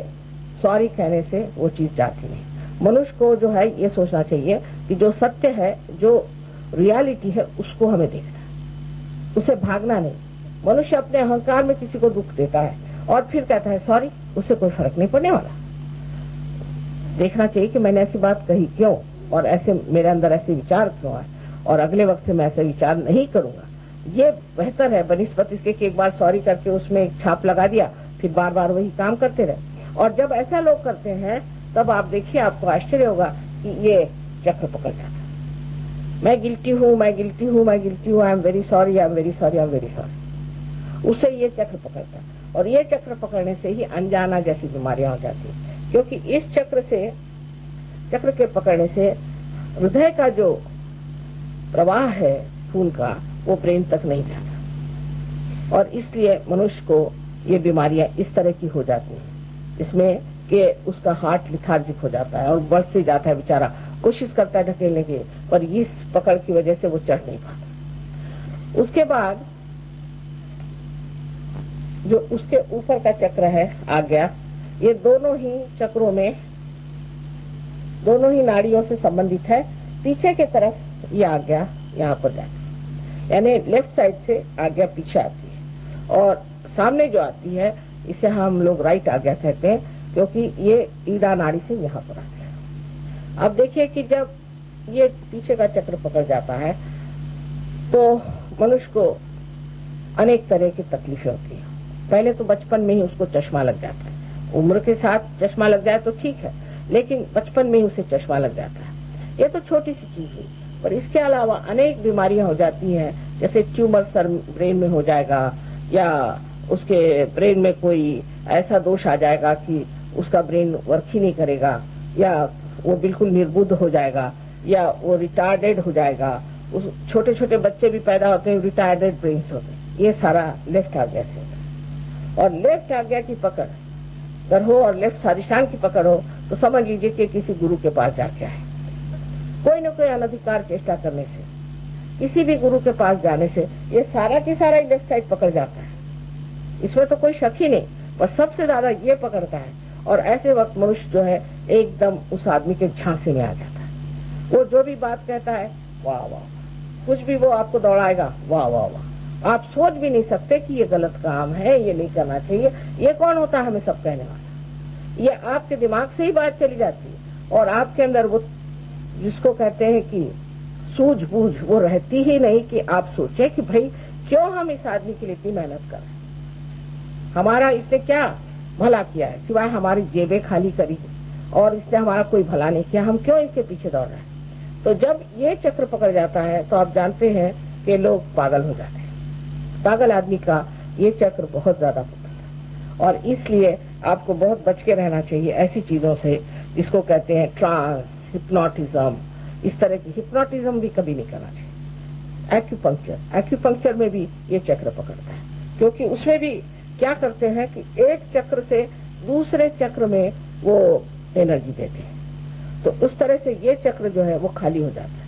सॉरी कहने से वो चीज़ जाती नहीं। मनुष्य को जो है, ये सोचना चाहिए कि जो सत्य है, जो रियलिटी है, उसको हमें देखना उसे भागना नहीं। मनुष्य अपने अहंकार में किसी को दुख देता है और फिर कहता है, सॉरी उससे कोई फ़र्क नहीं पड़ने वाला। देखना चाहिए कि मैंने ऐसी बात कही क्यों? और ऐसे मेरे अंदर ऐसे विचार क्यों आए? और अगले वक्त से मैं ऐसे विचार नहीं करूँगा। ये बेहतर है, बनस्पत इसके कि एक बार सॉरी करके उसमें एक छाप लगा दिया, फिर बार बार वही काम करते रहे। और जब ऐसा लोग करते हैं, तब आप देखिए, आपको आश्चर्य होगा कि ये चक्र पकड़ जाता मैं गिल्टी हूँ, मैं गिल्टी हूँ, मैं गिल्टी हूँ I am very sorry I am very sorry I am very sorry उसे ये चक्र पकड़ता और ये चक्र पकड़ने से ही अनजाना जैसी बीमारियाँ हो जाती क्योंकि इस चक्र से, चक्र के पकड़ने से हृदय का जो प्रवाह है, खून का, वो ब्रेन तक नहीं जाता। और इसलिए मनुष्य को ये बीमारियाँ इस तरह की हो जाती हैं। इसमें कि उसका हार्ट लिथार्जिक हो जाता है और बढ़ से जाता है बेचारा। कोशिश करता है ढकेलने की, पर इस पकड़ की वजह से वो चढ़ नहीं पाता। उसके बाद जो उसके ऊपर का चक्र है, आ गया। ये दोनों ही चक्रों में, दोनों ही नाड़ियों से संबंधित है। पीछे के तरफ़ ये आ गया, यहाँ पर जाता यानी लेफ़्ट साइड से आज्ञा पीछे आती है। और सामने जो आती है इसे हम लोग राइट आज्ञा कहते हैं, क्योंकि ये ईड़ा नाड़ी से यहाँ पर आते हैं। अब देखिए कि जब ये पीछे का चक्र पकड़ जाता है तो मनुष्य को अनेक तरह की तकलीफें होती है। पहले तो बचपन में ही उसको चश्मा लग जाता है। उम्र के साथ चश्मा लग जाए तो ठीक है, लेकिन बचपन में ही उसे चश्मा लग जाता है। ये तो छोटी सी चीज़ हुई पर इसके अलावा अनेक बीमारियाँ हो जाती हैं, जैसे ट्यूमर सर ब्रेन में हो जाएगा, या उसके ब्रेन में कोई ऐसा दोष आ जाएगा कि उसका ब्रेन वर्क ही नहीं करेगा, या वो बिल्कुल निर्बुद्ध हो जाएगा, या वो रिटार्डेड हो जाएगा। उस छोटे छोटे बच्चे भी पैदा होते हैं रिटायर्डेड ब्रेन होते हैं। ये सारा लेफ़्ट आज्ञा से होता है। और लेफ़्ट आज्ञा की पकड़, अगर हो और लेफ़्ट सारिशान की पकड़ हो तो समझ लीजिए कि किसी गुरु के पास जाके आए। कोई न कोई अनधिकार चेष्टा करने से, किसी भी गुरु के पास जाने से, ये सारा की सारा लेफ़्ट साइड पकड़ जाता है। इसमें तो कोई शक ही नहीं, पर सबसे ज़्यादा ये पकड़ता है, और ऐसे वक्त मनुष्य जो है, एकदम उस आदमी के झांसे में आ जाता है। वो जो भी बात कहता है, वाह वाह कुछ भी वो आपको दौड़ाएगा, वाह वाह वाह। आप सोच भी नहीं सकते कि ये गलत काम है, ये नहीं करना चाहिए। ये कौन होता है हमें सब कहने वाला? ये आपके दिमाग से ही बात चली जाती है, और आपके अंदर वो, जिसको कहते हैं कि सूझबूझ वो रहती ही नहीं कि आप सोचे कि भाई, क्यों हम इस आदमी के लिए इतनी मेहनत कर रहे हमारा इसने क्या भला किया है? सिवाय हमारी जेबें खाली करी और इसने हमारा कोई भला नहीं किया। हम क्यों इसके पीछे दौड़ रहे हैं? तो जब ये चक्र पकड़ जाता है तो आप जानते हैं कि लोग पागल हो जाते हैं। पागल आदमी का ये चक्र बहुत ज़्यादा पकड़ता है। और इसलिए आपको बहुत बच के रहना चाहिए। ऐसी चीज़ों से जिसको कहते हैं ट्रांस हिप्नोटिज्म इस तरह की हिप्नोटिज्म भी कभी नहीं करना चाहिए। एक्यूपंक्चर एक्यूपंक्चर में भी ये चक्र पकड़ता है। क्योंकि उसमें भी क्या करते हैं कि एक चक्र से दूसरे चक्र में वो एनर्जी देते हैं। तो उस तरह से ये चक्र जो है वो खाली हो जाता है।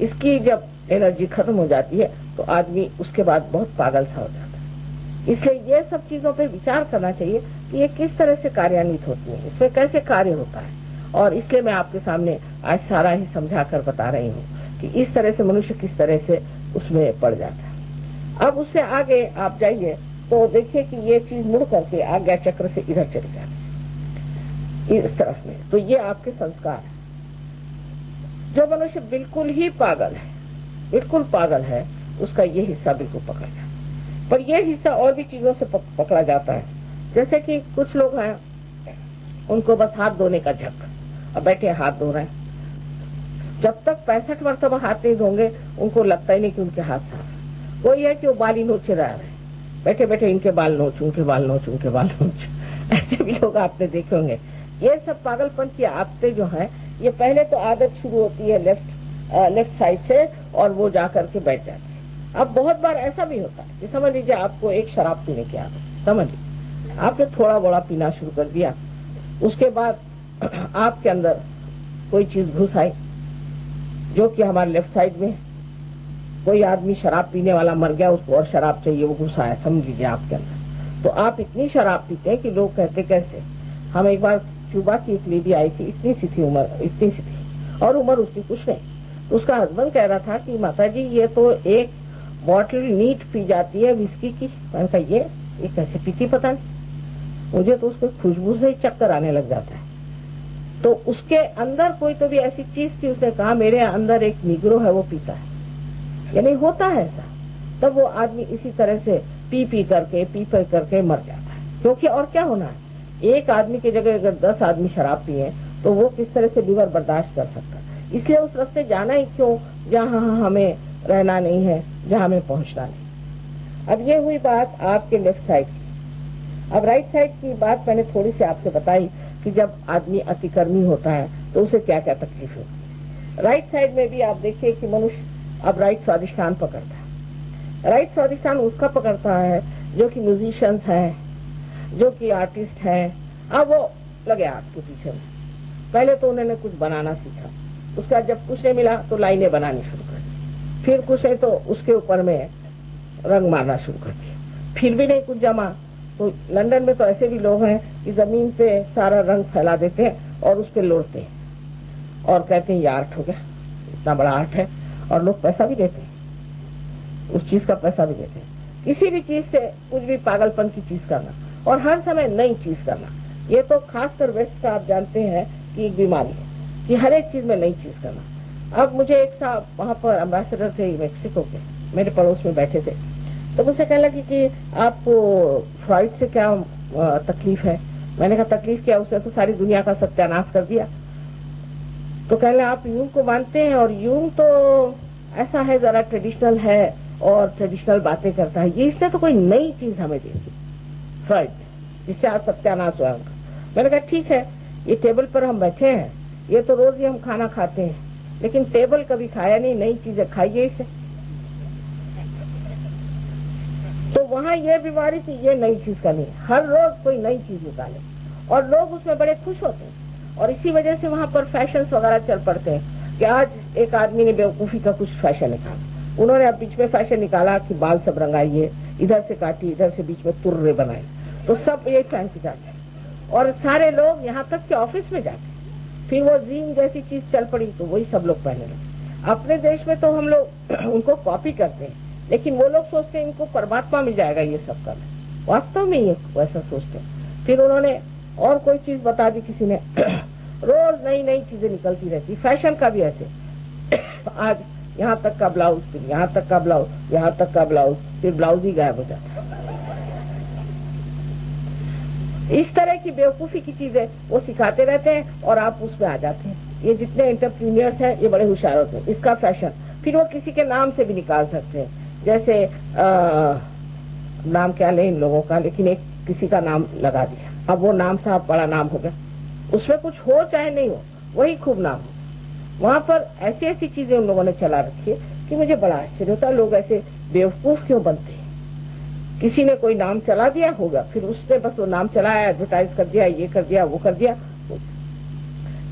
इसकी जब एनर्जी खत्म हो जाती है तो आदमी उसके बाद बहुत पागल सा हो जाता है। इसलिए ये सब चीज़ों पर विचार करना चाहिए कि ये किस तरह से कार्यान्वित होती है इसमें कैसे कार्य होता है। और इसलिए मैं आपके सामने आज सारा ही समझा कर बता रही हूँ कि इस तरह से मनुष्य किस तरह से उसमें पड़ जाता है। अब उससे आगे आप जाइए। तो देखिए कि ये चीज़ मुड़ करके आज्ञा चक्र से इधर चली जाती इस तरफ़ में। तो ये आपके संस्कार है। जो मनुष्य बिल्कुल ही पागल है, बिल्कुल पागल है, उसका ये हिस्सा बिल्कुल पकड़ जाता पर ये हिस्सा और भी चीज़ों से पकड़ा जाता है। जैसे कि कुछ लोग हैं, उनको बस हाथ धोने का झक। और बैठे हाथ धो रहे हैं। जब तक पैंसठ मरतबा हाथ नहीं धोंगे, उनको लगता ही नहीं कि उनके हाथ साफ़ कोई है कि वो बाली नोचे रह रहे बैठे बैठे, इनके बाल नोच, उनके बाल नोच, उनके बाल नोच। ऐसे भी लोग आपने देखे होंगे। ये सब पागलपन की आदतें जो है, ये पहले तो आदत शुरू होती है लेफ़्ट लेफ़्ट साइड से और वो जा करके बैठ जाते हैं। अब बहुत बार ऐसा भी होता है कि समझ लीजिए आपको एक शराब पीने की आदत समझ लीजिए। आपने थोड़ा बड़ा पीना शुरू कर दिया। उसके बाद *clears throat* आपके अंदर कोई चीज़ घुस आई, जो कि हमारे लेफ़्ट साइड में कोई आदमी शराब पीने वाला मर गया, उसको और शराब चाहिए, वो घुस आया समझ लीजिए आपके अंदर। तो आप इतनी शराब पीते हैं कि लोग कहते कैसे? हम एक बार क्यूबा की एक लेडी आई थी, इतनी सी थी उम्र, इतनी सी थी, और उम्र उसकी कुछ नहीं। उसका हस्बैंड कह रहा था कि, माता जी, ये तो एक बॉटल नीट पी जाती है विस्की की। मैंने ये ये कैसे पीती पता नहीं। मुझे तो उसको खुशबू से ही चक्कर आने लग जाता है। तो उसके अंदर कोई तो भी ऐसी चीज़ थी, उसने कहा, मेरे अंदर एक निग्रो है, वो पीता है। यानी होता है ऐसा। तब वो आदमी इसी तरह से पी पी करके, पी पी करके मर जाता है। क्योंकि और क्या होना है? एक आदमी की जगह अगर दस आदमी शराब पिए तो वो किस तरह से बीवर बर्दाश्त कर सकता इसलिए उस रास्ते जाना ही क्यों? जहाँ हमें रहना नहीं है, जहाँ हमें पहुँचना नहीं। अब ये हुई बात आपके लेफ़्ट साइड की। अब राइट साइड की बात मैंने थोड़ी सी आपसे बताई कि जब आदमी अतिकर्मी होता है तो उसे क्या क्या तकलीफ़ होती है। राइट साइड में भी आप देखिए कि मनुष्य अब राइट स्वादिष्ठान पकड़ता है। राइट स्वादिष्ठान उसका पकड़ता है जो कि म्यूजिशियंस है, जो कि आर्टिस्ट है। अब वो लगे आपके पीछे। में पहले तो उन्होंने कुछ बनाना सीखा। उसके जब कुछ नहीं मिला तो लाइनें बनानी शुरू कर दी। फिर कुछ नहीं तो उसके ऊपर में रंग मारना शुरू कर दिया। फिर भी नहीं कुछ जमा। तो लंदन में तो ऐसे भी लोग हैं कि ज़मीन पे सारा रंग फैला देते हैं और उस पर लोड़ते हैं। और कहते हैं, ये आर्ट हो गया। इतना बड़ा आर्ट है। और लोग पैसा भी देते हैं। उस चीज़ का पैसा भी देते हैं। किसी भी चीज़ से कुछ भी पागलपन की चीज़ करना और हर समय नई चीज़ करना, ये तो खासकर वेस्ट का आप जानते हैं कि एक बीमारी है, कि हर एक चीज़ में नई चीज़ करना। अब मुझे एक साहब वहाँ पर अम्बेसडर थे मेक्सिको के, मेरे पड़ोस में बैठे थे। तो मुझसे कहने लगी कि आपको फ्राइड से क्या तकलीफ़ है? मैंने कहा, तकलीफ़ क्या? उसने तो सारी दुनिया का सत्यानाश कर दिया। तो कहने आप यूंग को मानते हैं और यूंग तो ऐसा है जरा ट्रेडिशनल है और ट्रेडिशनल बातें करता है। ये इसने तो कोई नई चीज़ हमें दी थी फ्राइड जिससे आज सत्यानाश हुआ मैंने कहा, ठीक है, ये टेबल पर हम बैठे हैं। ये तो रोज ही हम खाना खाते हैं। लेकिन टेबल कभी खाया नहीं, नई चीज़ें खाइए इसे। तो वहाँ ये बीमारी थी, ये नई चीज़ का नहीं। हर रोज कोई नई चीज़ निकाले। और लोग उसमें बड़े खुश होते हैं। और इसी वजह से वहाँ पर फ़ैशन वगैरह चल पड़ते हैं कि आज एक आदमी ने बेवकूफ़ी का कुछ फ़ैशन निकाला। उन्होंने अब बीच में फ़ैशन निकाला कि बाल सब रंगाइए, इधर से काटी इधर से बीच में तुर्रे बनाए। तो सब ये फैंसी जाते हैं। और सारे लोग यहाँ तक के ऑफ़िस में जाते हैं। फिर वो जीन जैसी चीज़ चल पड़ी तो वही सब लोग पहने लगे अपने देश में तो हम लोग *clears throat* उनको कॉपी करते हैं, लेकिन वो लोग सोचते हैं इनको परमात्मा मिल जाएगा ये सब कर वास्तव में ये वैसा सोचते हैं। फिर उन्होंने और कोई चीज़ बता दी किसी ने *clears throat* रोज नई नई चीज़ें निकलती रहती फ़ैशन का भी ऐसे। आज यहाँ तक का ब्लाउज फिर यहाँ तक का ब्लाउज यहाँ तक का ब्लाउज फिर ब्लाउज ही गायब हो जाता इस तरह की बेवकूफ़ी की चीज़ें वो सिखाते रहते हैं और आप उसमें आ जाते हैं। ये जितने इंटरप्रीनियर्स हैं ये बड़े होशियार होते हैं। इसका फ़ैशन। फिर वो किसी के नाम से भी निकाल सकते हैं। जैसे आ, नाम क्या ले इन लोगों का लेकिन एक किसी का नाम लगा दिया। अब वो नाम साहब बड़ा नाम हो गया। उसमें कुछ हो चाहे नहीं हो, वही खूब नाम हो। वहाँ पर ऐसी ऐसी चीज़ें उन लोगों ने चला रखी है कि मुझे बड़ा आश्चर्य होता लोग ऐसे बेवकूफ़ क्यों बनते हैं? किसी ने कोई नाम चला दिया होगा, फिर उसने बस वो नाम चलाया एडवर्टाइज कर दिया, ये कर दिया, वो कर दिया।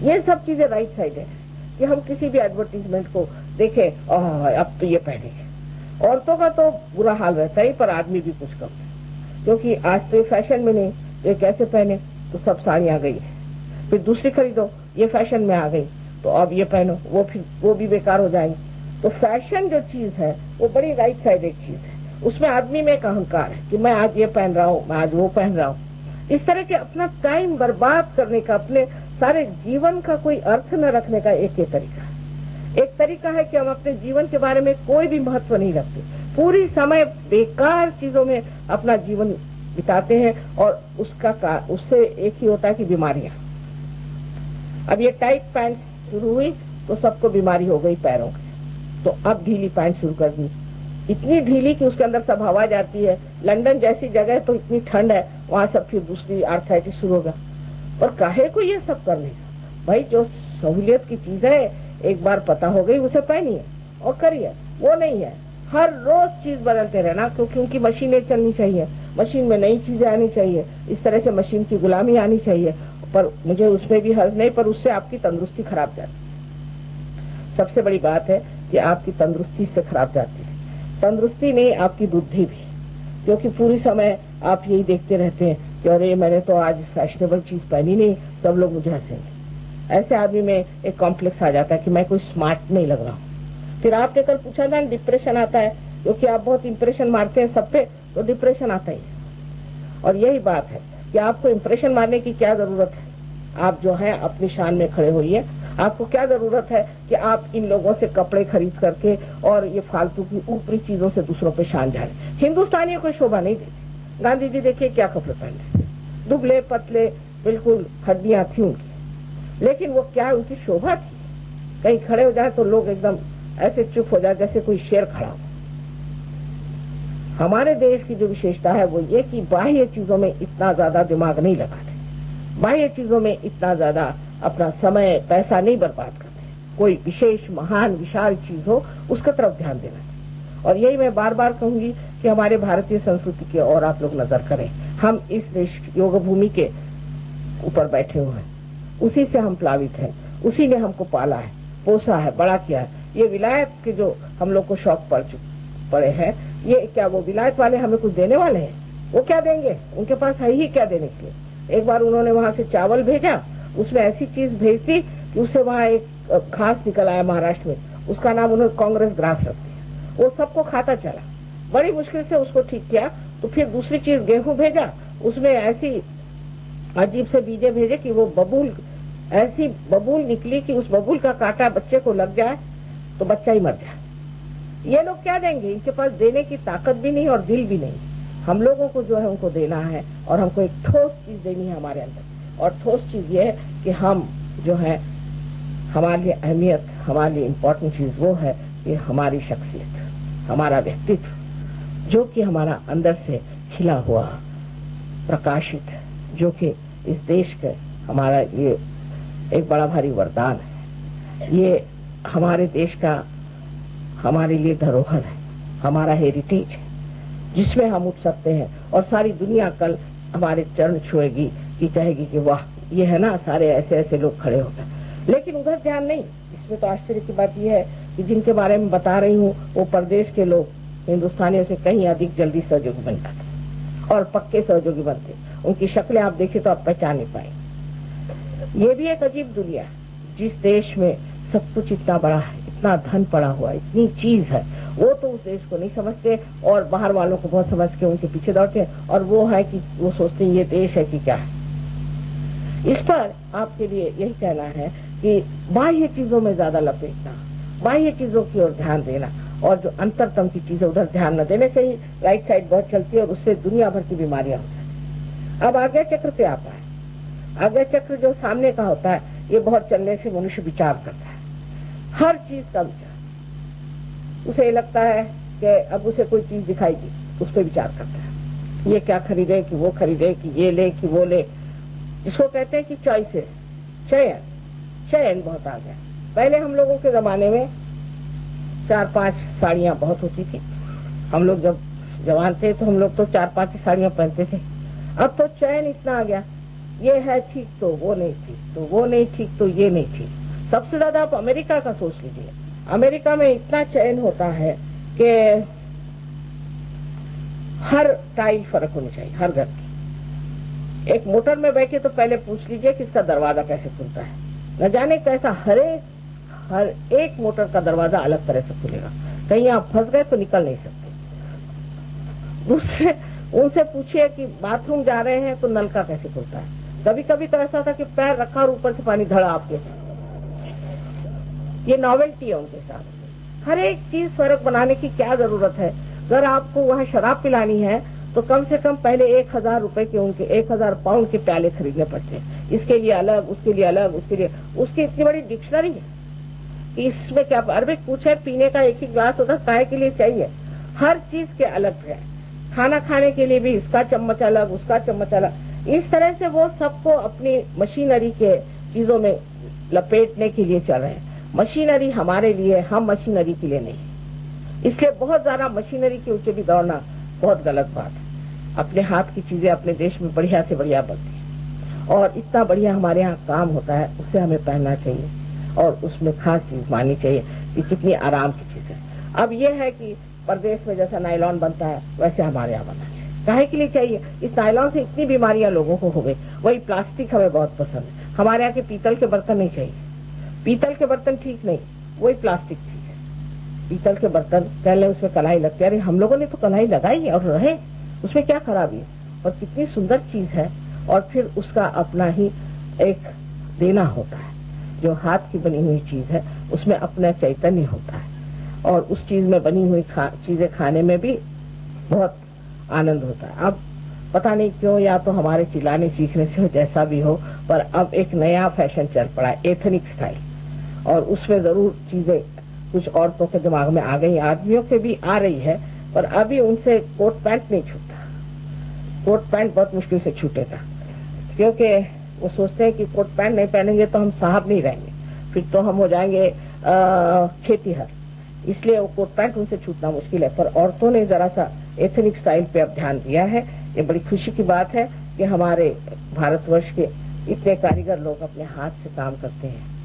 ये सब चीज़ें राइट साइड है कि हम किसी भी एडवर्टीजमेंट को देखे अब तो ये पहनेंगे औरतों का तो बुरा हाल रहता ही, पर आदमी भी कुछ कम क्योंकि आज तो फ़ैशन में नहीं, ये कैसे पहने तो सब साड़ी आ गई है। फिर दूसरी खरीदो, ये फ़ैशन में आ गई। तो अब ये पहनो, वो फिर, वो भी बेकार हो जाएँगे। तो फ़ैशन जो चीज़ है, वो बड़ी राइट साइड एक चीज़ है। उसमें आदमी में एक अहंकार है कि मैं आज ये पहन रहा हूँ, मैं आज वो पहन रहा हूँ। इस तरह के अपना टाइम बर्बाद करने का, अपने सारे जीवन का कोई अर्थ न रखने का एक ये तरीका है। एक तरीका है कि हम अपने जीवन के बारे में कोई भी महत्व नहीं रखते। पूरी समय बेकार चीज़ों में अपना जीवन बिताते हैं और उसका उससे एक ही होता है कि बीमारियाँ। अब ये टाइट पैंट शुरू हुई तो सबको बीमारी हो गई पैरों की। तो अब ढीली पैंट शुरू कर दी। इतनी ढीली कि उसके अंदर सब हवा जाती है। लंदन जैसी जगह तो इतनी ठंड है, वहाँ सब फिर दूसरी आर्थराइटिस शुरू होगा। और काहे को ये सब करने का? भाई, जो सहूलियत की चीज़ है, एक बार पता हो गई, उसे पहनिए और करिए वो नहीं है। हर रोज चीज़ बदलते रहना, क्योंकि उनकी मशीनें चलनी चाहिए। मशीन में नई चीज़ें आनी चाहिए। इस तरह से मशीन की गुलामी आनी चाहिए। पर मुझे उसमें भी हर्ज नहीं, पर उससे आपकी तंदुरुस्ती खराब जाती सबसे बड़ी बात है कि आपकी तंदुरुस्ती से खराब जाती है। तंदुरुस्ती नहीं, आपकी बुद्धि भी। क्योंकि पूरी समय आप यही देखते रहते हैं कि अरे, मैंने तो आज फैशनेबल चीज़ पहनी नहीं, सब लोग मुझे हंसेंगे। ऐसे आदमी में एक कॉम्प्लेक्स आ जाता है कि मैं कोई स्मार्ट नहीं लग रहा हूँ। फिर आपने कल पूछा था डिप्रेशन आता है, क्योंकि आप बहुत इंप्रेशन मारते हैं सब पे तो डिप्रेशन आता ही। और यही बात है कि आपको इम्प्रेशन मारने की क्या ज़रूरत है? आप जो है, अपनी शान में खड़े होइए। आपको क्या ज़रूरत है कि आप इन लोगों से कपड़े खरीद करके और ये फालतू की ऊपरी चीज़ों से दूसरों पे शान जाए? हिंदुस्तानियों को शोभा नहीं देती। गांधी जी देखिए क्या कपड़े पहने दुबले, पतले, बिल्कुल हड्डियाँ थी उनकी। लेकिन वो क्या उनकी शोभा थी? कहीं खड़े हो जाए तो लोग एकदम ऐसे चुप हो जाए जैसे कोई शेर खड़ा हो। हमारे देश की जो विशेषता है वो ये कि बाह्य चीज़ों में इतना ज़्यादा दिमाग नहीं लगाते। बाह्य चीज़ों में इतना ज़्यादा अपना समय, पैसा नहीं बर्बाद करते। कोई विशेष, महान, विशाल चीज़ हो, उसका तरफ़ ध्यान देना और यही मैं बार बार कहूँगी कि हमारे भारतीय संस्कृति की ओर आप लोग नज़र करें। हम इस देश योग भूमि के ऊपर बैठे हुए हैं। उसी से हम प्लावित हैं। उसी ने हमको पाला है, पोसा है, बड़ा किया है। ये विलायत के जो हम लोग को शौक पड़ चुके, पड़े हैं ये क्या वो विलायत वाले हमें कुछ देने वाले हैं? वो क्या देंगे? उनके पास है ही क्या देने के लिए? एक बार उन्होंने वहाँ से चावल भेजा, उसमें ऐसी चीज़ भेज दी कि उससे वहाँ एक घास निकल आया महाराष्ट्र में। उसका नाम उन्होंने कांग्रेस ग्रास रख दिया। वो सबको खाता चला। बड़ी मुश्किल से उसको ठीक किया तो फिर दूसरी चीज़ गेहूँ भेजा। उसमें ऐसी अजीब से बीजे भेजे कि वो बबूल, ऐसी बबूल निकली कि उस बबूल का कांटा बच्चे को लग जाए तो बच्चा ही मर जाए। ये लोग क्या देंगे? इनके पास देने की ताकत भी नहीं और दिल भी नहीं। हम लोगों को जो है उनको देना है और हमको एक ठोस चीज़ देनी है हमारे अंदर। और ठोस चीज़ ये है कि हम जो है, हमारे लिए अहमियत, हमारे लिए इम्पोर्टेंट चीज़ वो है कि हमारी शख्सियत, हमारा व्यक्तित्व, जो कि हमारा अंदर से खिला हुआ, प्रकाशित है, जो कि इस देश के हमारा ये एक बड़ा भारी वरदान है। ये हमारे देश का हमारे लिए धरोहर है, हमारा हेरिटेज है, जिसमें हम उठ सकते हैं और सारी दुनिया कल हमारे चरण छुएगी, कि कहेगी कि वाह, ये है ना, सारे ऐसे ऐसे लोग खड़े हो। गए लेकिन उधर ध्यान नहीं, इसमें तो आश्चर्य की बात यह है कि जिनके बारे में बता रही हूँ, वो प्रदेश के लोग, हिंदुस्तानियों से कहीं अधिक जल्दी सहयोगी बन जाते और पक्के सहयोगी बनते उनकी शक्लें आप देखे तो आप पहचान नहीं पाए ये भी एक अजीब दुनिया जिस देश में सब कुछ इतना बड़ा है। इतना धन पड़ा हुआ, इतनी चीज़ है। वो तो उस देश को नहीं समझते और बाहर वालों को बहुत समझ के उनके पीछे दौड़ते हैं और वो है कि वो सोचते हैं ये देश है कि क्या है। इस पर आपके लिए यही कहना है कि बाह्य चीज़ों में ज़्यादा लपेटना, बाह्य चीज़ों की ओर ध्यान देना और जो अंतरतम की चीज़ें उधर ध्यान न देने से ही राइट साइड बहुत चलती है और उससे दुनिया भर की बीमारियाँ होती है। अब आज्ञा चक्र पे आता है आज्ञा चक्र जो सामने का होता है, ये बहुत चलने से मनुष्य विचार करता है। हर चीज़ का विचार। उसे लगता है कि अब उसे कोई चीज़ दिखाई दी उस पर विचार करता है। ये क्या खरीदे कि वो खरीदे कि ये ले कि वो ले। इसको कहते हैं कि चॉइसेस चयन चयन बहुत आ गया। पहले हम लोगों के जमाने में चार पाँच साड़ियाँ बहुत होती थी। हम लोग जब जवान थे तो हम लोग तो चार पाँच साड़ियाँ पहनते थे। अब तो चयन इतना आ गया। ये है ठीक तो वो नहीं ठीक तो वो नहीं ठीक तो ये नहीं ठीक। सबसे ज़्यादा आप अमेरिका का सोच लीजिए। अमेरिका में इतना चयन होता है कि हर टाइल फ़र्क होनी चाहिए, हर घर की। एक मोटर में बैठे तो पहले पूछ लीजिए कि इसका दरवाज़ा कैसे खुलता है। न जाने कैसा हर एक हर एक मोटर का दरवाज़ा अलग तरह से खुलेगा। कहीं आप फंस गए तो निकल नहीं सकते। दूसरे उनसे पूछिए कि बाथरूम जा रहे हैं तो नलका कैसे खुलता है। कभी कभी तो ऐसा था कि पैर रखा और ऊपर से पानी धड़ा आपके ये नॉवेल्टी है उनके साथ। हर एक चीज़ फ़र्क बनाने की क्या ज़रूरत है? अगर आपको वहाँ शराब पिलानी है तो कम से कम पहले एक हज़ार रूपए के उनके, एक हज़ार पाउंड के प्याले खरीदने पड़ते हैं। इसके लिए अलग, उसके लिए अलग, उसके लिए उसकी इतनी बड़ी डिक्शनरी है। इसमें क्या अरबिक पूछे, पीने का एक ही ग्लास होता काय के लिए चाहिए। हर चीज़ के अलग है। खाना खाने के लिए भी इसका चम्मच अलग, उसका चम्मच अलग। इस तरह से वो सबको अपनी मशीनरी के चीज़ों में लपेटने के लिए चल रहे हैं। मशीनरी हमारे लिए, हम मशीनरी के लिए नहीं। इसलिए बहुत ज़्यादा मशीनरी के ऊँचे भी दौड़ना बहुत गलत बात है। अपने हाथ की चीज़ें अपने देश में बढ़िया से बढ़िया बनती है। और इतना बढ़िया हमारे यहाँ काम होता है, उसे हमें पहनना चाहिए और उसमें खास चीज़ माननी चाहिए कि कितनी आराम की चीज़। है अब यह है कि प्रदेश में जैसा नाइलॉन बनता है, वैसे हमारे यहाँ बनना चाहिए काहे के लिए चाहिए? इस नाइलॉन से इतनी बीमारियाँ लोगों को हो गई। वही प्लास्टिक हमें बहुत पसंद है। हमारे यहाँ के पीतल के बर्तन नहीं चाहिए। पीतल के बर्तन ठीक नहीं वही प्लास्टिक ठीक है। पीतल के बर्तन कह लें उसमें कलाई लगती है। अरे हम लोगों ने तो कलाई लगाई और रहे उसमें क्या खराबी है? और कितनी सुंदर चीज़ है और फिर उसका अपना ही एक देना होता है। जो हाथ की बनी हुई चीज़ है उसमें अपना चैतन्य होता है। और उस चीज़ में बनी हुई खा, चीज़ें खाने में भी बहुत आनंद होता है। अब पता नहीं क्यों या तो हमारे चिल्लाने सीखने से जैसा भी हो पर अब एक नया फ़ैशन चल पड़ा एथनिक स्टाइल। और उसमें ज़रूर चीज़ें कुछ औरतों के दिमाग में आ गई, आदमियों के भी आ रही है, पर अभी उनसे कोट पैंट नहीं छूटता। कोट पैंट बहुत मुश्किल से छूटेगा, क्योंकि वो सोचते हैं कि कोट पैंट नहीं पहनेंगे तो हम साहब नहीं रहेंगे। फिर तो हम हो जाएँगे खेती हर इसलिए वो कोट पैंट उनसे छूटना मुश्किल है, पर औरतों ने जरा सा एथनिक स्टाइल पे अब ध्यान दिया है। ये बड़ी खुशी की बात है कि हमारे भारतवर्ष के इतने कारीगर लोग अपने हाथ से काम करते हैं।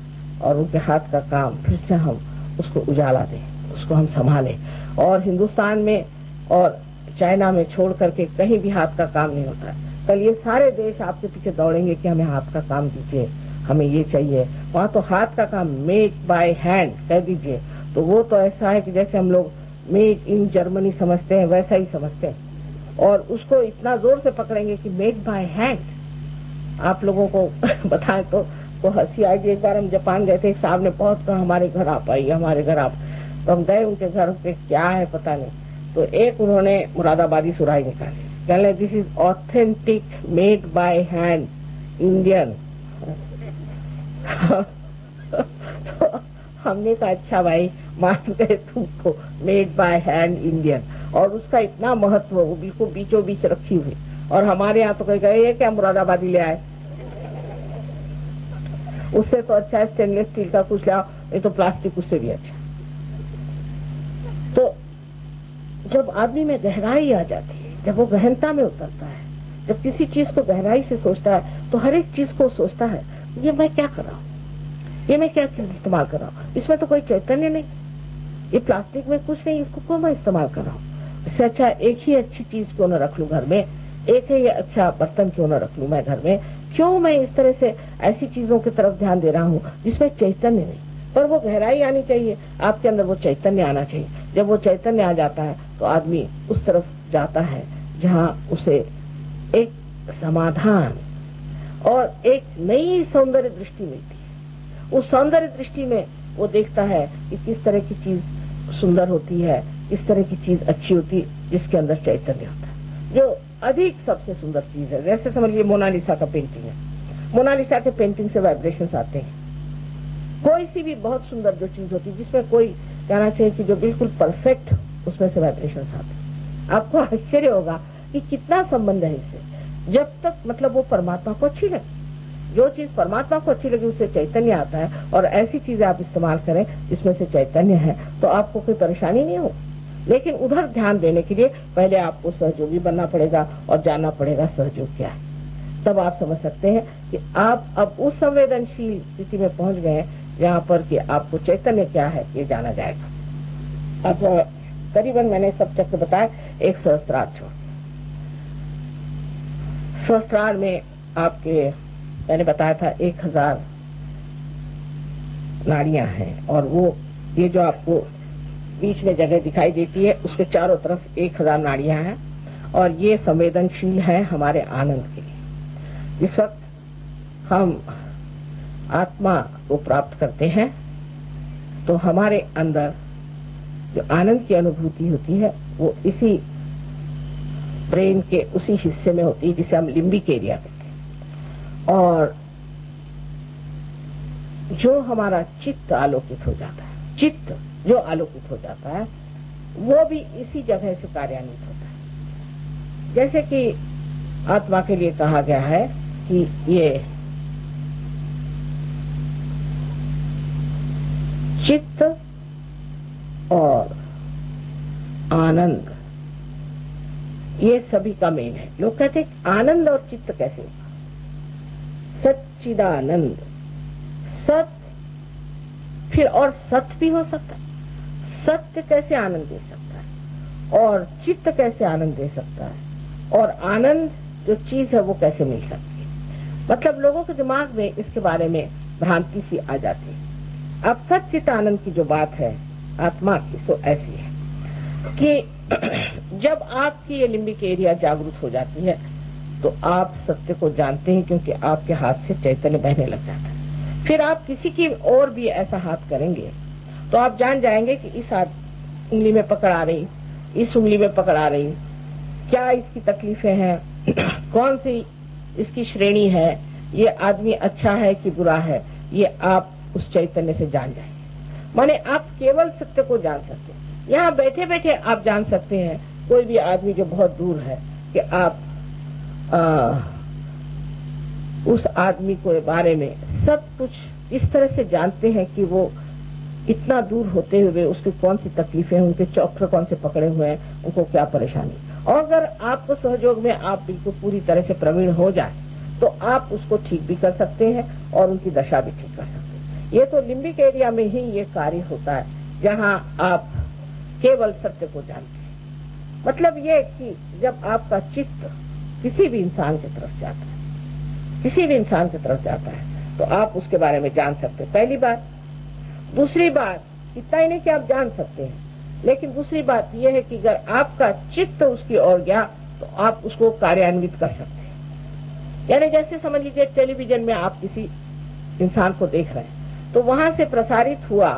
और उनके हाथ का काम फिर से हम उसको उजाला दें, उसको हम संभालें। और हिंदुस्तान में और चाइना में छोड़ करके कहीं भी हाथ का काम नहीं होता। है कल ये सारे देश आपके पीछे दौड़ेंगे कि हमें हाथ का काम दीजिए, हमें ये चाहिए। वहाँ तो हाथ का काम मेड बाय हैंड कह दीजिए। तो वो तो ऐसा है कि जैसे हम लोग मेड इन जर्मनी समझते हैं, वैसा ही समझते हैं। और उसको इतना ज़ोर से पकड़ेंगे कि मेड बाय हैंड आप लोगों को *laughs* बताएँ तो तो हँसी आई एक बार हम जापान गए थे साहब ने बहुत कहा, हमारे घर आप आइए, हमारे घर आप। तो हम गए उनके घर पे, क्या है पता नहीं। तो एक उन्होंने मुरादाबादी सुराई निकाली। कहने this is authentic made by hand Indian हमने कहा अच्छा भाई, मान गए तुमको मेड बाय हैंड इंडियन और उसका इतना महत्व, वो बिल्कुल बीचों बीच रखी हुई। और हमारे यहाँ तो कह गए क्या मुरादाबादी ले आए? उससे तो अच्छा है स्टेनलेस स्टील का कुछ लाओ ये तो प्लास्टिक उससे भी अच्छा। तो जब आदमी में गहराई आ जाती है, जब वो गहनता में उतरता है, जब किसी चीज़ को गहराई से सोचता है तो हर एक चीज़ को सोचता है, ये मैं क्या कर रहा हूँ ये मैं क्या इस्तेमाल कर रहा हूँ इसमें तो कोई चैतन्य नहीं। ये प्लास्टिक में कुछ नहीं, इसको क्यों मैं इस्तेमाल कर रहा हूँ इससे अच्छा एक ही अच्छी चीज़ क्यों न रख लू घर में? एक ही अच्छा बर्तन क्यों न रख लू मैं घर में? क्यों मैं इस तरह से ऐसी चीज़ों की तरफ़ ध्यान दे रहा हूँ, जिसमें चैतन्य नहीं? पर वो गहराई आनी चाहिए, आपके अंदर वो चैतन्य आना चाहिए। जब वो चैतन्य आ जाता है तो आदमी उस तरफ़ जाता है, जहाँ उसे एक समाधान और एक नई सौंदर्य दृष्टि मिलती है। उस सौंदर्य दृष्टि में वो देखता है कि किस तरह की चीज़ सुंदर होती है, किस तरह की चीज़ अच्छी होती है, जिसके अंदर चैतन्य होता है। जो अधिक सबसे सुंदर चीज़ है। जैसे समझिए मोनालिसा का पेंटिंग है। मोनालिसा के पेंटिंग से वाइब्रेशन आते हैं। कोई सी भी बहुत सुंदर जो चीज़ होती है, जिसमें कोई कहना चाहिए कि जो बिल्कुल परफेक्ट उसमें से वाइब्रेशन आते हैं। आपको आश्चर्य होगा कि कितना संबंध है इससे। जब तक मतलब वो परमात्मा को अच्छी लगे। जो चीज़ परमात्मा को अच्छी लगी, उससे चैतन्य आता है। और ऐसी चीज़ें आप इस्तेमाल करें, जिसमें से चैतन्य है। तो आपको कोई परेशानी नहीं हो लेकिन उधर ध्यान देने के लिए पहले आपको सहयोगी बनना पड़ेगा और जानना पड़ेगा सहयोग क्या है। तब आप समझ सकते हैं कि आप अब उस संवेदनशील स्थिति में पहुँच गए जहाँ पर कि आपको चैतन्य क्या है ये जाना जाएगा। अब करीबन मैंने सब चक्र बताया एक सहस्त्रार छोड़। सहस्त्रार में आपके, मैंने बताया था एक हज़ार नाड़ियाँ हैं और वो, ये जो आपको बीच में जगह दिखाई देती है, उसके चारों तरफ़ एक हज़ार नाड़ियाँ हैं और ये संवेदनशील है हमारे आनंद के लिए। जिस वक्त हम आत्मा को प्राप्त करते हैं तो हमारे अंदर जो आनंद की अनुभूति होती है, वो इसी ब्रेन के उसी हिस्से में होती है, जिसे हम लिम्बिक एरिया कहते हैं। और जो हमारा चित्त आलोकित हो जाता है, चित्त जो आलोकित हो जाता है, वो भी इसी जगह से कार्यान्वित होता है। जैसे कि आत्मा के लिए कहा गया है कि ये चित्त और आनंद, ये सभी का मेन है। लोग कहते हैं आनंद और चित्त कैसे होगा? सच्चिदानंद। सत फिर और सत्य भी हो सकता है। सत्य कैसे आनंद दे सकता है? और चित्त कैसे आनंद दे सकता है? और आनंद, जो चीज़ है, वो कैसे मिल सकती है? मतलब लोगों के दिमाग में इसके बारे में भ्रांति सी आ जाती है। अब सचित आनंद की जो बात है, आत्मा की तो ऐसी है कि *clears throat* जब आपकी ये लिम्बिक एरिया जागरूक हो जाती है तो आप सत्य को जानते हैं, क्योंकि आपके हाथ से चैतन्य बहने लग जाता है। फिर आप किसी की और भी ऐसा हाथ करेंगे तो आप जान जाएँगे कि इस हाथ उंगली में पकड़ आ रही इस उंगली में पकड़ आ रही। क्या इसकी तकलीफें हैं? *clears throat* कौन सी इसकी श्रेणी है? ये आदमी अच्छा है कि बुरा है? ये आप उस चैतन्य से जान जाएँगे। माने आप केवल सत्य को जान सकते हैं। यहाँ बैठे बैठे आप जान सकते हैं कोई भी आदमी जो बहुत दूर है कि आप आ, उस आदमी के बारे में सब कुछ इस तरह से जानते हैं कि वो इतना दूर होते हुए उसकी कौन सी तकलीफें हैं, उनके चौकर कौन से पकड़े हुए हैं, उनको क्या परेशानी? और अगर आपको सहयोग में आप बिल्कुल पूरी तरह से प्रवीण हो जाए तो आप उसको ठीक भी कर सकते हैं और उनकी दशा भी ठीक कर सकते हैं। ये तो लिम्बिक एरिया में ही ये कार्य होता है, जहाँ आप केवल सत्य को जानते हैं। मतलब ये कि जब आपका चित्त किसी भी इंसान की तरफ़ जाता है, किसी भी इंसान की तरफ़ जाता है तो आप उसके बारे में जान सकते हैं। पहली बात दूसरी बात, इतना ही नहीं कि आप जान सकते हैं, लेकिन दूसरी बात यह है कि अगर आपका चित्त उसकी ओर गया तो आप उसको कार्यान्वित कर सकते हैं। यानी जैसे समझ लीजिए टेलीविज़न में आप किसी इंसान को देख रहे हैं तो वहाँ से प्रसारित हुआ,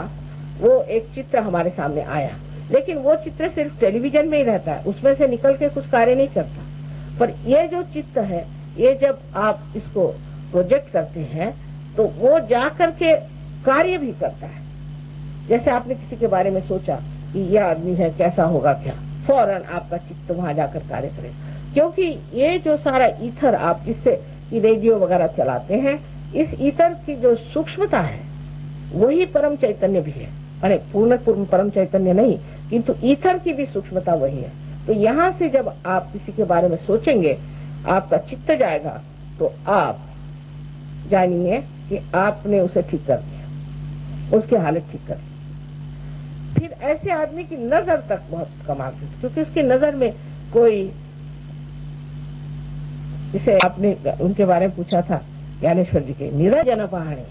वो एक चित्र हमारे सामने आया। लेकिन वो चित्र सिर्फ़ टेलीविज़न में ही रहता है, उसमें से निकल के कुछ कार्य नहीं करता। पर ये जो चित्र है, ये जब आप इसको प्रोजेक्ट करते हैं तो वो जा करके कार्य भी करता है। जैसे आपने किसी के बारे में सोचा कि यह आदमी है, कैसा होगा क्या? फ़ौरन आपका चित्त वहाँ जाकर कार्य करे। क्योंकि ये जो सारा ईथर आप इससे रेडियो वगैरह चलाते हैं, इस ईथर की जो सूक्ष्मता है, वही परम चैतन्य भी है। अरे, पूर्ण पूर्ण परम चैतन्य नहीं, किंतु ईथर की भी सूक्ष्मता वही है। तो यहाँ से जब आप किसी के बारे में सोचेंगे, आपका चित्त जाएगा तो आप जानिए कि आपने उसे ठीक कर दिया, उसकी हालत ठीक कर दी। फिर ऐसे आदमी की नज़र तक बहुत कमाल थी क्योंकि उसकी नज़र में कोई जिसे आपने उनके बारे में पूछा था, ज्ञानेश्वर जी के निरंजन पहाड़े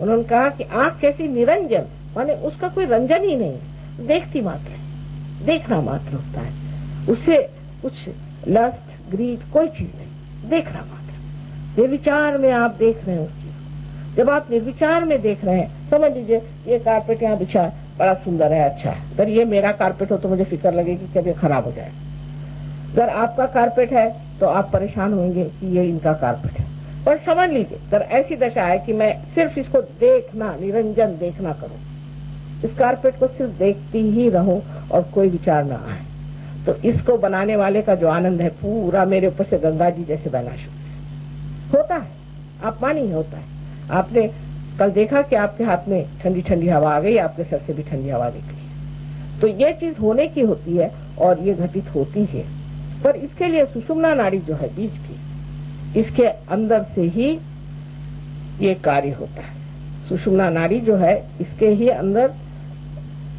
उन्होंने कहा कि आँख कैसी निरंजन, माने उसका कोई रंजन ही नहीं, देखती मात्र देखना मात्र होता है। उससे कुछ लस्ट ग्रीड कोई चीज़ नहीं, देखना मात्र। निर्विचार में आप देख रहे हैं जब आप निर्विचार में देख रहे हैं, समझ लीजिए, ये कारपेट यहाँ बिछा बड़ा सुंदर है अच्छा है। अगर ये मेरा कारपेट हो तो मुझे फ़िक्र लगेगी कि ये खराब हो जाए। अगर आपका कारपेट है तो आप परेशान होंगे कि ये इनका कारपेट है। पर समझ लीजिए, अगर ऐसी दशा है कि मैं सिर्फ़ इसको देखना, निरंजन देखना करूँ, इस कारपेट को सिर्फ़ देखती ही रहूँ और कोई विचार ना आए तो इसको बनाने वाले का जो आनंद है पूरा मेरे ऊपर से गंगा जी जैसे बहना शुरू होता है। आप मानिए, होता है। आपने कल देखा कि आपके हाथ में ठंडी ठंडी हवा आ गई, आपके सर से भी ठंडी हवा निकली। तो ये चीज़ होने की होती है और ये घटित होती है। पर इसके लिए सुषुम्ना नाड़ी जो है बीच की, इसके अंदर से ही ये कार्य होता है। सुषुम्ना नाड़ी जो है, इसके ही अंदर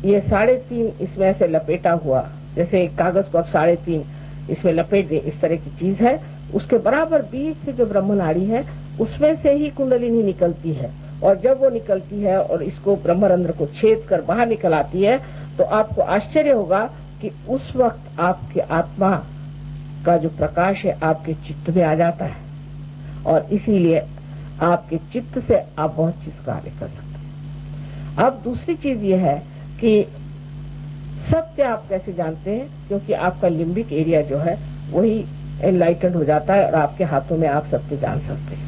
ये साढ़े तीन इसमें से लपेटा हुआ, जैसे एक कागज़ को आप साढ़े तीन इसमें लपेट दे, इस तरह की चीज़ है। उसके बराबर बीच से जो ब्रह्म नाड़ी है, उसमें से ही कुंडलिनी निकलती है। और जब वो निकलती है और इसको ब्रह्मरंध्र को छेद कर बाहर निकल आती है तो आपको आश्चर्य होगा कि उस वक्त आपके आत्मा का जो प्रकाश है, आपके चित्त में आ जाता है। और इसीलिए आपके चित्त से आप बहुत चीज़ कार्य कर सकते हैं। अब दूसरी चीज़ ये है कि सत्य आप कैसे जानते हैं? क्योंकि आपका लिम्बिक एरिया जो है, वही एनलाइटेंड हो जाता है और आपके हाथों में आप सत्य जान सकते हैं।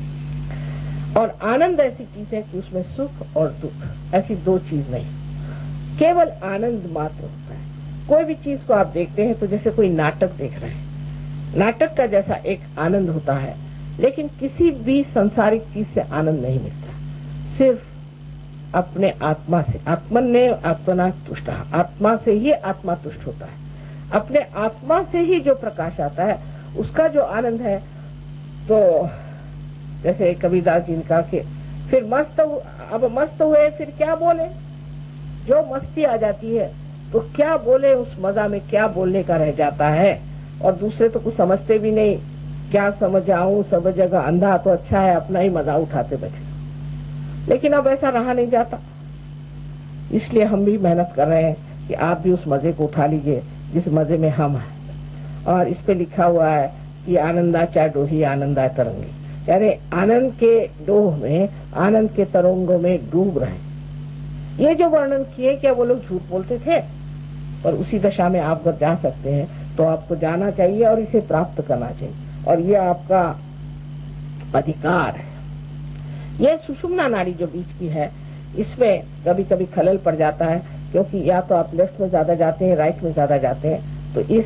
और आनंद ऐसी चीज़ है कि उसमें सुख और दुख, ऐसी दो चीज़ नहीं। केवल आनंद मात्र होता है। कोई भी चीज़ को आप देखते हैं तो जैसे कोई नाटक देख रहे हैं। नाटक का जैसा एक आनंद होता है, लेकिन किसी भी संसारिक चीज़ से आनंद नहीं मिलता। सिर्फ़ अपने आत्मा से। आत्मन ने आत्मना तुष्ट। आत्मा से ही आत्मा तुष्ट होता है। अपने आत्मा से ही जो प्रकाश आता है, उसका जो आनंद है तो जैसे कबीरदास जी ने कहा कि फिर मस्त अब मस्त हुए, फिर क्या बोले? जो मस्ती आ जाती है तो क्या बोले उस मज़ा में? क्या बोलने का रह जाता है? और दूसरे तो कुछ समझते भी नहीं। क्या समझ आऊँ सब जगह अंधा तो अच्छा है, अपना ही मज़ा उठाते बैठे। लेकिन अब ऐसा रहा नहीं जाता। इसलिए हम भी मेहनत कर रहे हैं कि आप भी उस मज़े को उठा लीजिए, जिस मज़े में हम हैं। और इस पे लिखा हुआ है कि आनंदा चाहे डोही, आनंदा तरंगी। यानी आनंद के डोह में, आनंद के तरंगों में डूब रहे। ये जो वर्णन किए, क्या वो लोग झूठ बोलते थे? पर उसी दशा में आप जा सकते हैं तो आपको जाना चाहिए और इसे प्राप्त करना चाहिए। और ये आपका अधिकार है। यह सुषुम्ना नाड़ी जो बीच की है, इसमें कभी कभी खलल पड़ जाता है, क्योंकि या तो आप लेफ़्ट में ज़्यादा जाते हैं राइट में ज़्यादा जाते हैं तो इस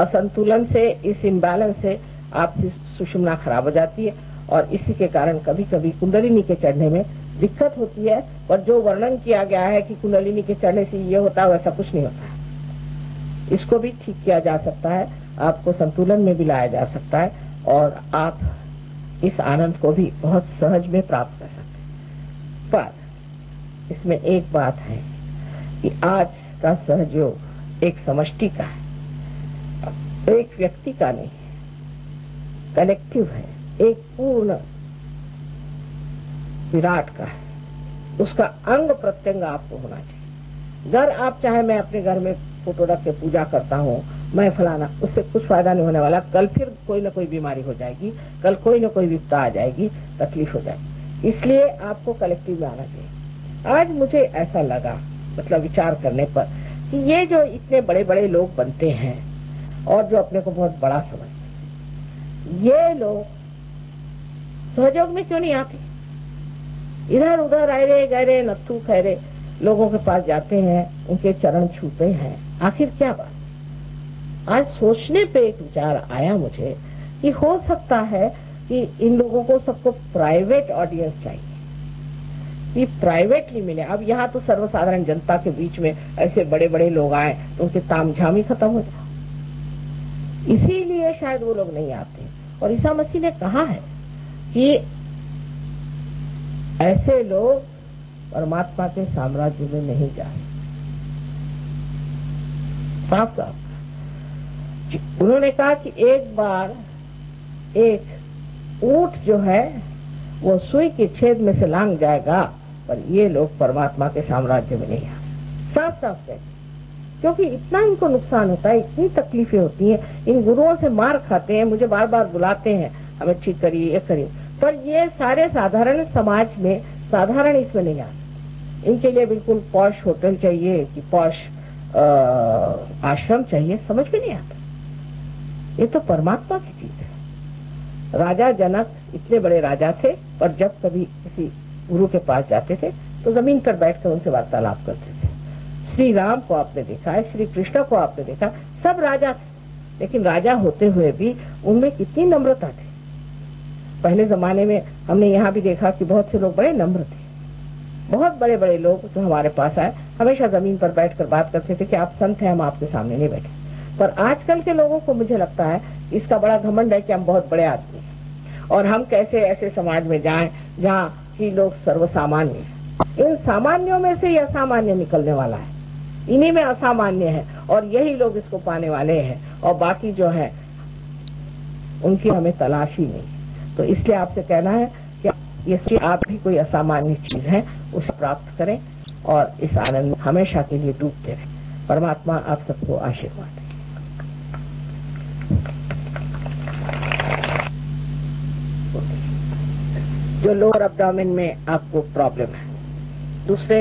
असंतुलन से, इस इम्बैलेंस से आपकी सुषुम्ना खराब हो जाती है। और इसी के कारण कभी कभी कुंडलिनी के चढ़ने में दिक्कत होती है, पर जो वर्णन किया गया है कि कुंडलिनी के चढ़ने से ये होता है वैसा कुछ नहीं होता। इसको भी ठीक किया जा सकता है, आपको संतुलन में भी लाया जा सकता है, और आप इस आनंद को भी बहुत सहज में प्राप्त कर सकते पर इसमें एक बात है कि आज का सहयोग एक समष्टि का है। एक व्यक्ति का नहीं, कलेक्टिव है। एक पूर्ण विराट का है। उसका अंग प्रत्यंग आपको होना चाहिए। घर आप चाहे, मैं अपने घर में फ़ोटो रख के पूजा करता हूँ, मैं फलाना, उससे कुछ फ़ायदा नहीं होने वाला। कल फिर कोई ना कोई बीमारी हो जाएगी, कल कोई ना कोई विपदा आ जाएगी, तकलीफ़ हो जाएगी। इसलिए आपको कलेक्टिव में आना चाहिए। आज मुझे ऐसा लगा मतलब विचार करने पर, कि ये जो इतने बड़े बड़े लोग बनते हैं, और जो अपने को बहुत बड़ा समझते ये लोग सहयोग में क्यों नहीं आते? इधर उधर आयरे गहरे नत्थू खैरे लोगों के पास जाते हैं, उनके चरण छूते हैं। आखिर क्या बात? आज सोचने पे एक विचार आया मुझे कि हो सकता है कि इन लोगों को सबको प्राइवेट ऑडियंस चाहिए। कि प्राइवेटली मिले। अब यहाँ तो सर्वसाधारण जनता के बीच में ऐसे बड़े बड़े लोग आए तो उनके तामझाम ही खत्म हो जाए। इसीलिए शायद वो लोग नहीं आते। और ईसा मसीह ने कहा है कि ऐसे लोग परमात्मा के साम्राज्य में नहीं जाए। साफ़ साफ़। उन्होंने कहा कि एक बार एक ऊट जो है, वो सुई के छेद में से लांग जाएगा, पर ये लोग परमात्मा के साम्राज्य में नहीं आते साफ़ साफ़ कहते क्योंकि इतना इनको नुकसान होता है, इतनी तकलीफें होती हैं, इन गुरुओं से मार खाते हैं, मुझे बार बार बुलाते हैं, हमें ठीक करिए, ये करिए। पर ये सारे साधारण समाज में, साधारण इसमें नहीं आते। इनके लिए बिल्कुल पौश होटल चाहिए कि पौश आश्रम चाहिए, समझ में नहीं आता। ये तो परमात्मा की चीज़ है। राजा जनक इतने बड़े राजा थे पर जब कभी किसी गुरु के पास जाते थे तो ज़मीन पर बैठकर उनसे वार्तालाप करते थे। श्री राम को आपने देखा है, श्री कृष्ण को आपने देखा, सब राजा थे। लेकिन राजा होते हुए भी उनमें कितनी नम्रता थी। पहले जमाने में हमने यहाँ भी देखा कि बहुत से लोग बड़े नम्र थे। बहुत बड़े बड़े लोग जो हमारे पास आए, हमेशा ज़मीन पर बैठकर बात करते थे कि आप संत हैं, हम आपके सामने नहीं बैठे। पर आजकल के लोगों को मुझे लगता है इसका बड़ा घमंड है कि हम बहुत बड़े आदमी हैं। और हम कैसे ऐसे समाज में जाएँ जहाँ की लोग सर्वसामान्य हैं। इन सामान्यों में से ही असामान्य निकलने वाला है। इन्हीं में असामान्य है और यही लोग इसको पाने वाले हैं। और बाकी जो है, उनकी हमें तलाश ही नहीं। तो इसलिए आपसे कहना है कि ये आप भी कोई असामान्य चीज़ है, उसे प्राप्त करें और इस आनंद हमेशा के लिए डूबते रहें। परमात्मा आप सबको आशीर्वाद जो लोअर अब्डामिन में आपको प्रॉब्लम है, दूसरे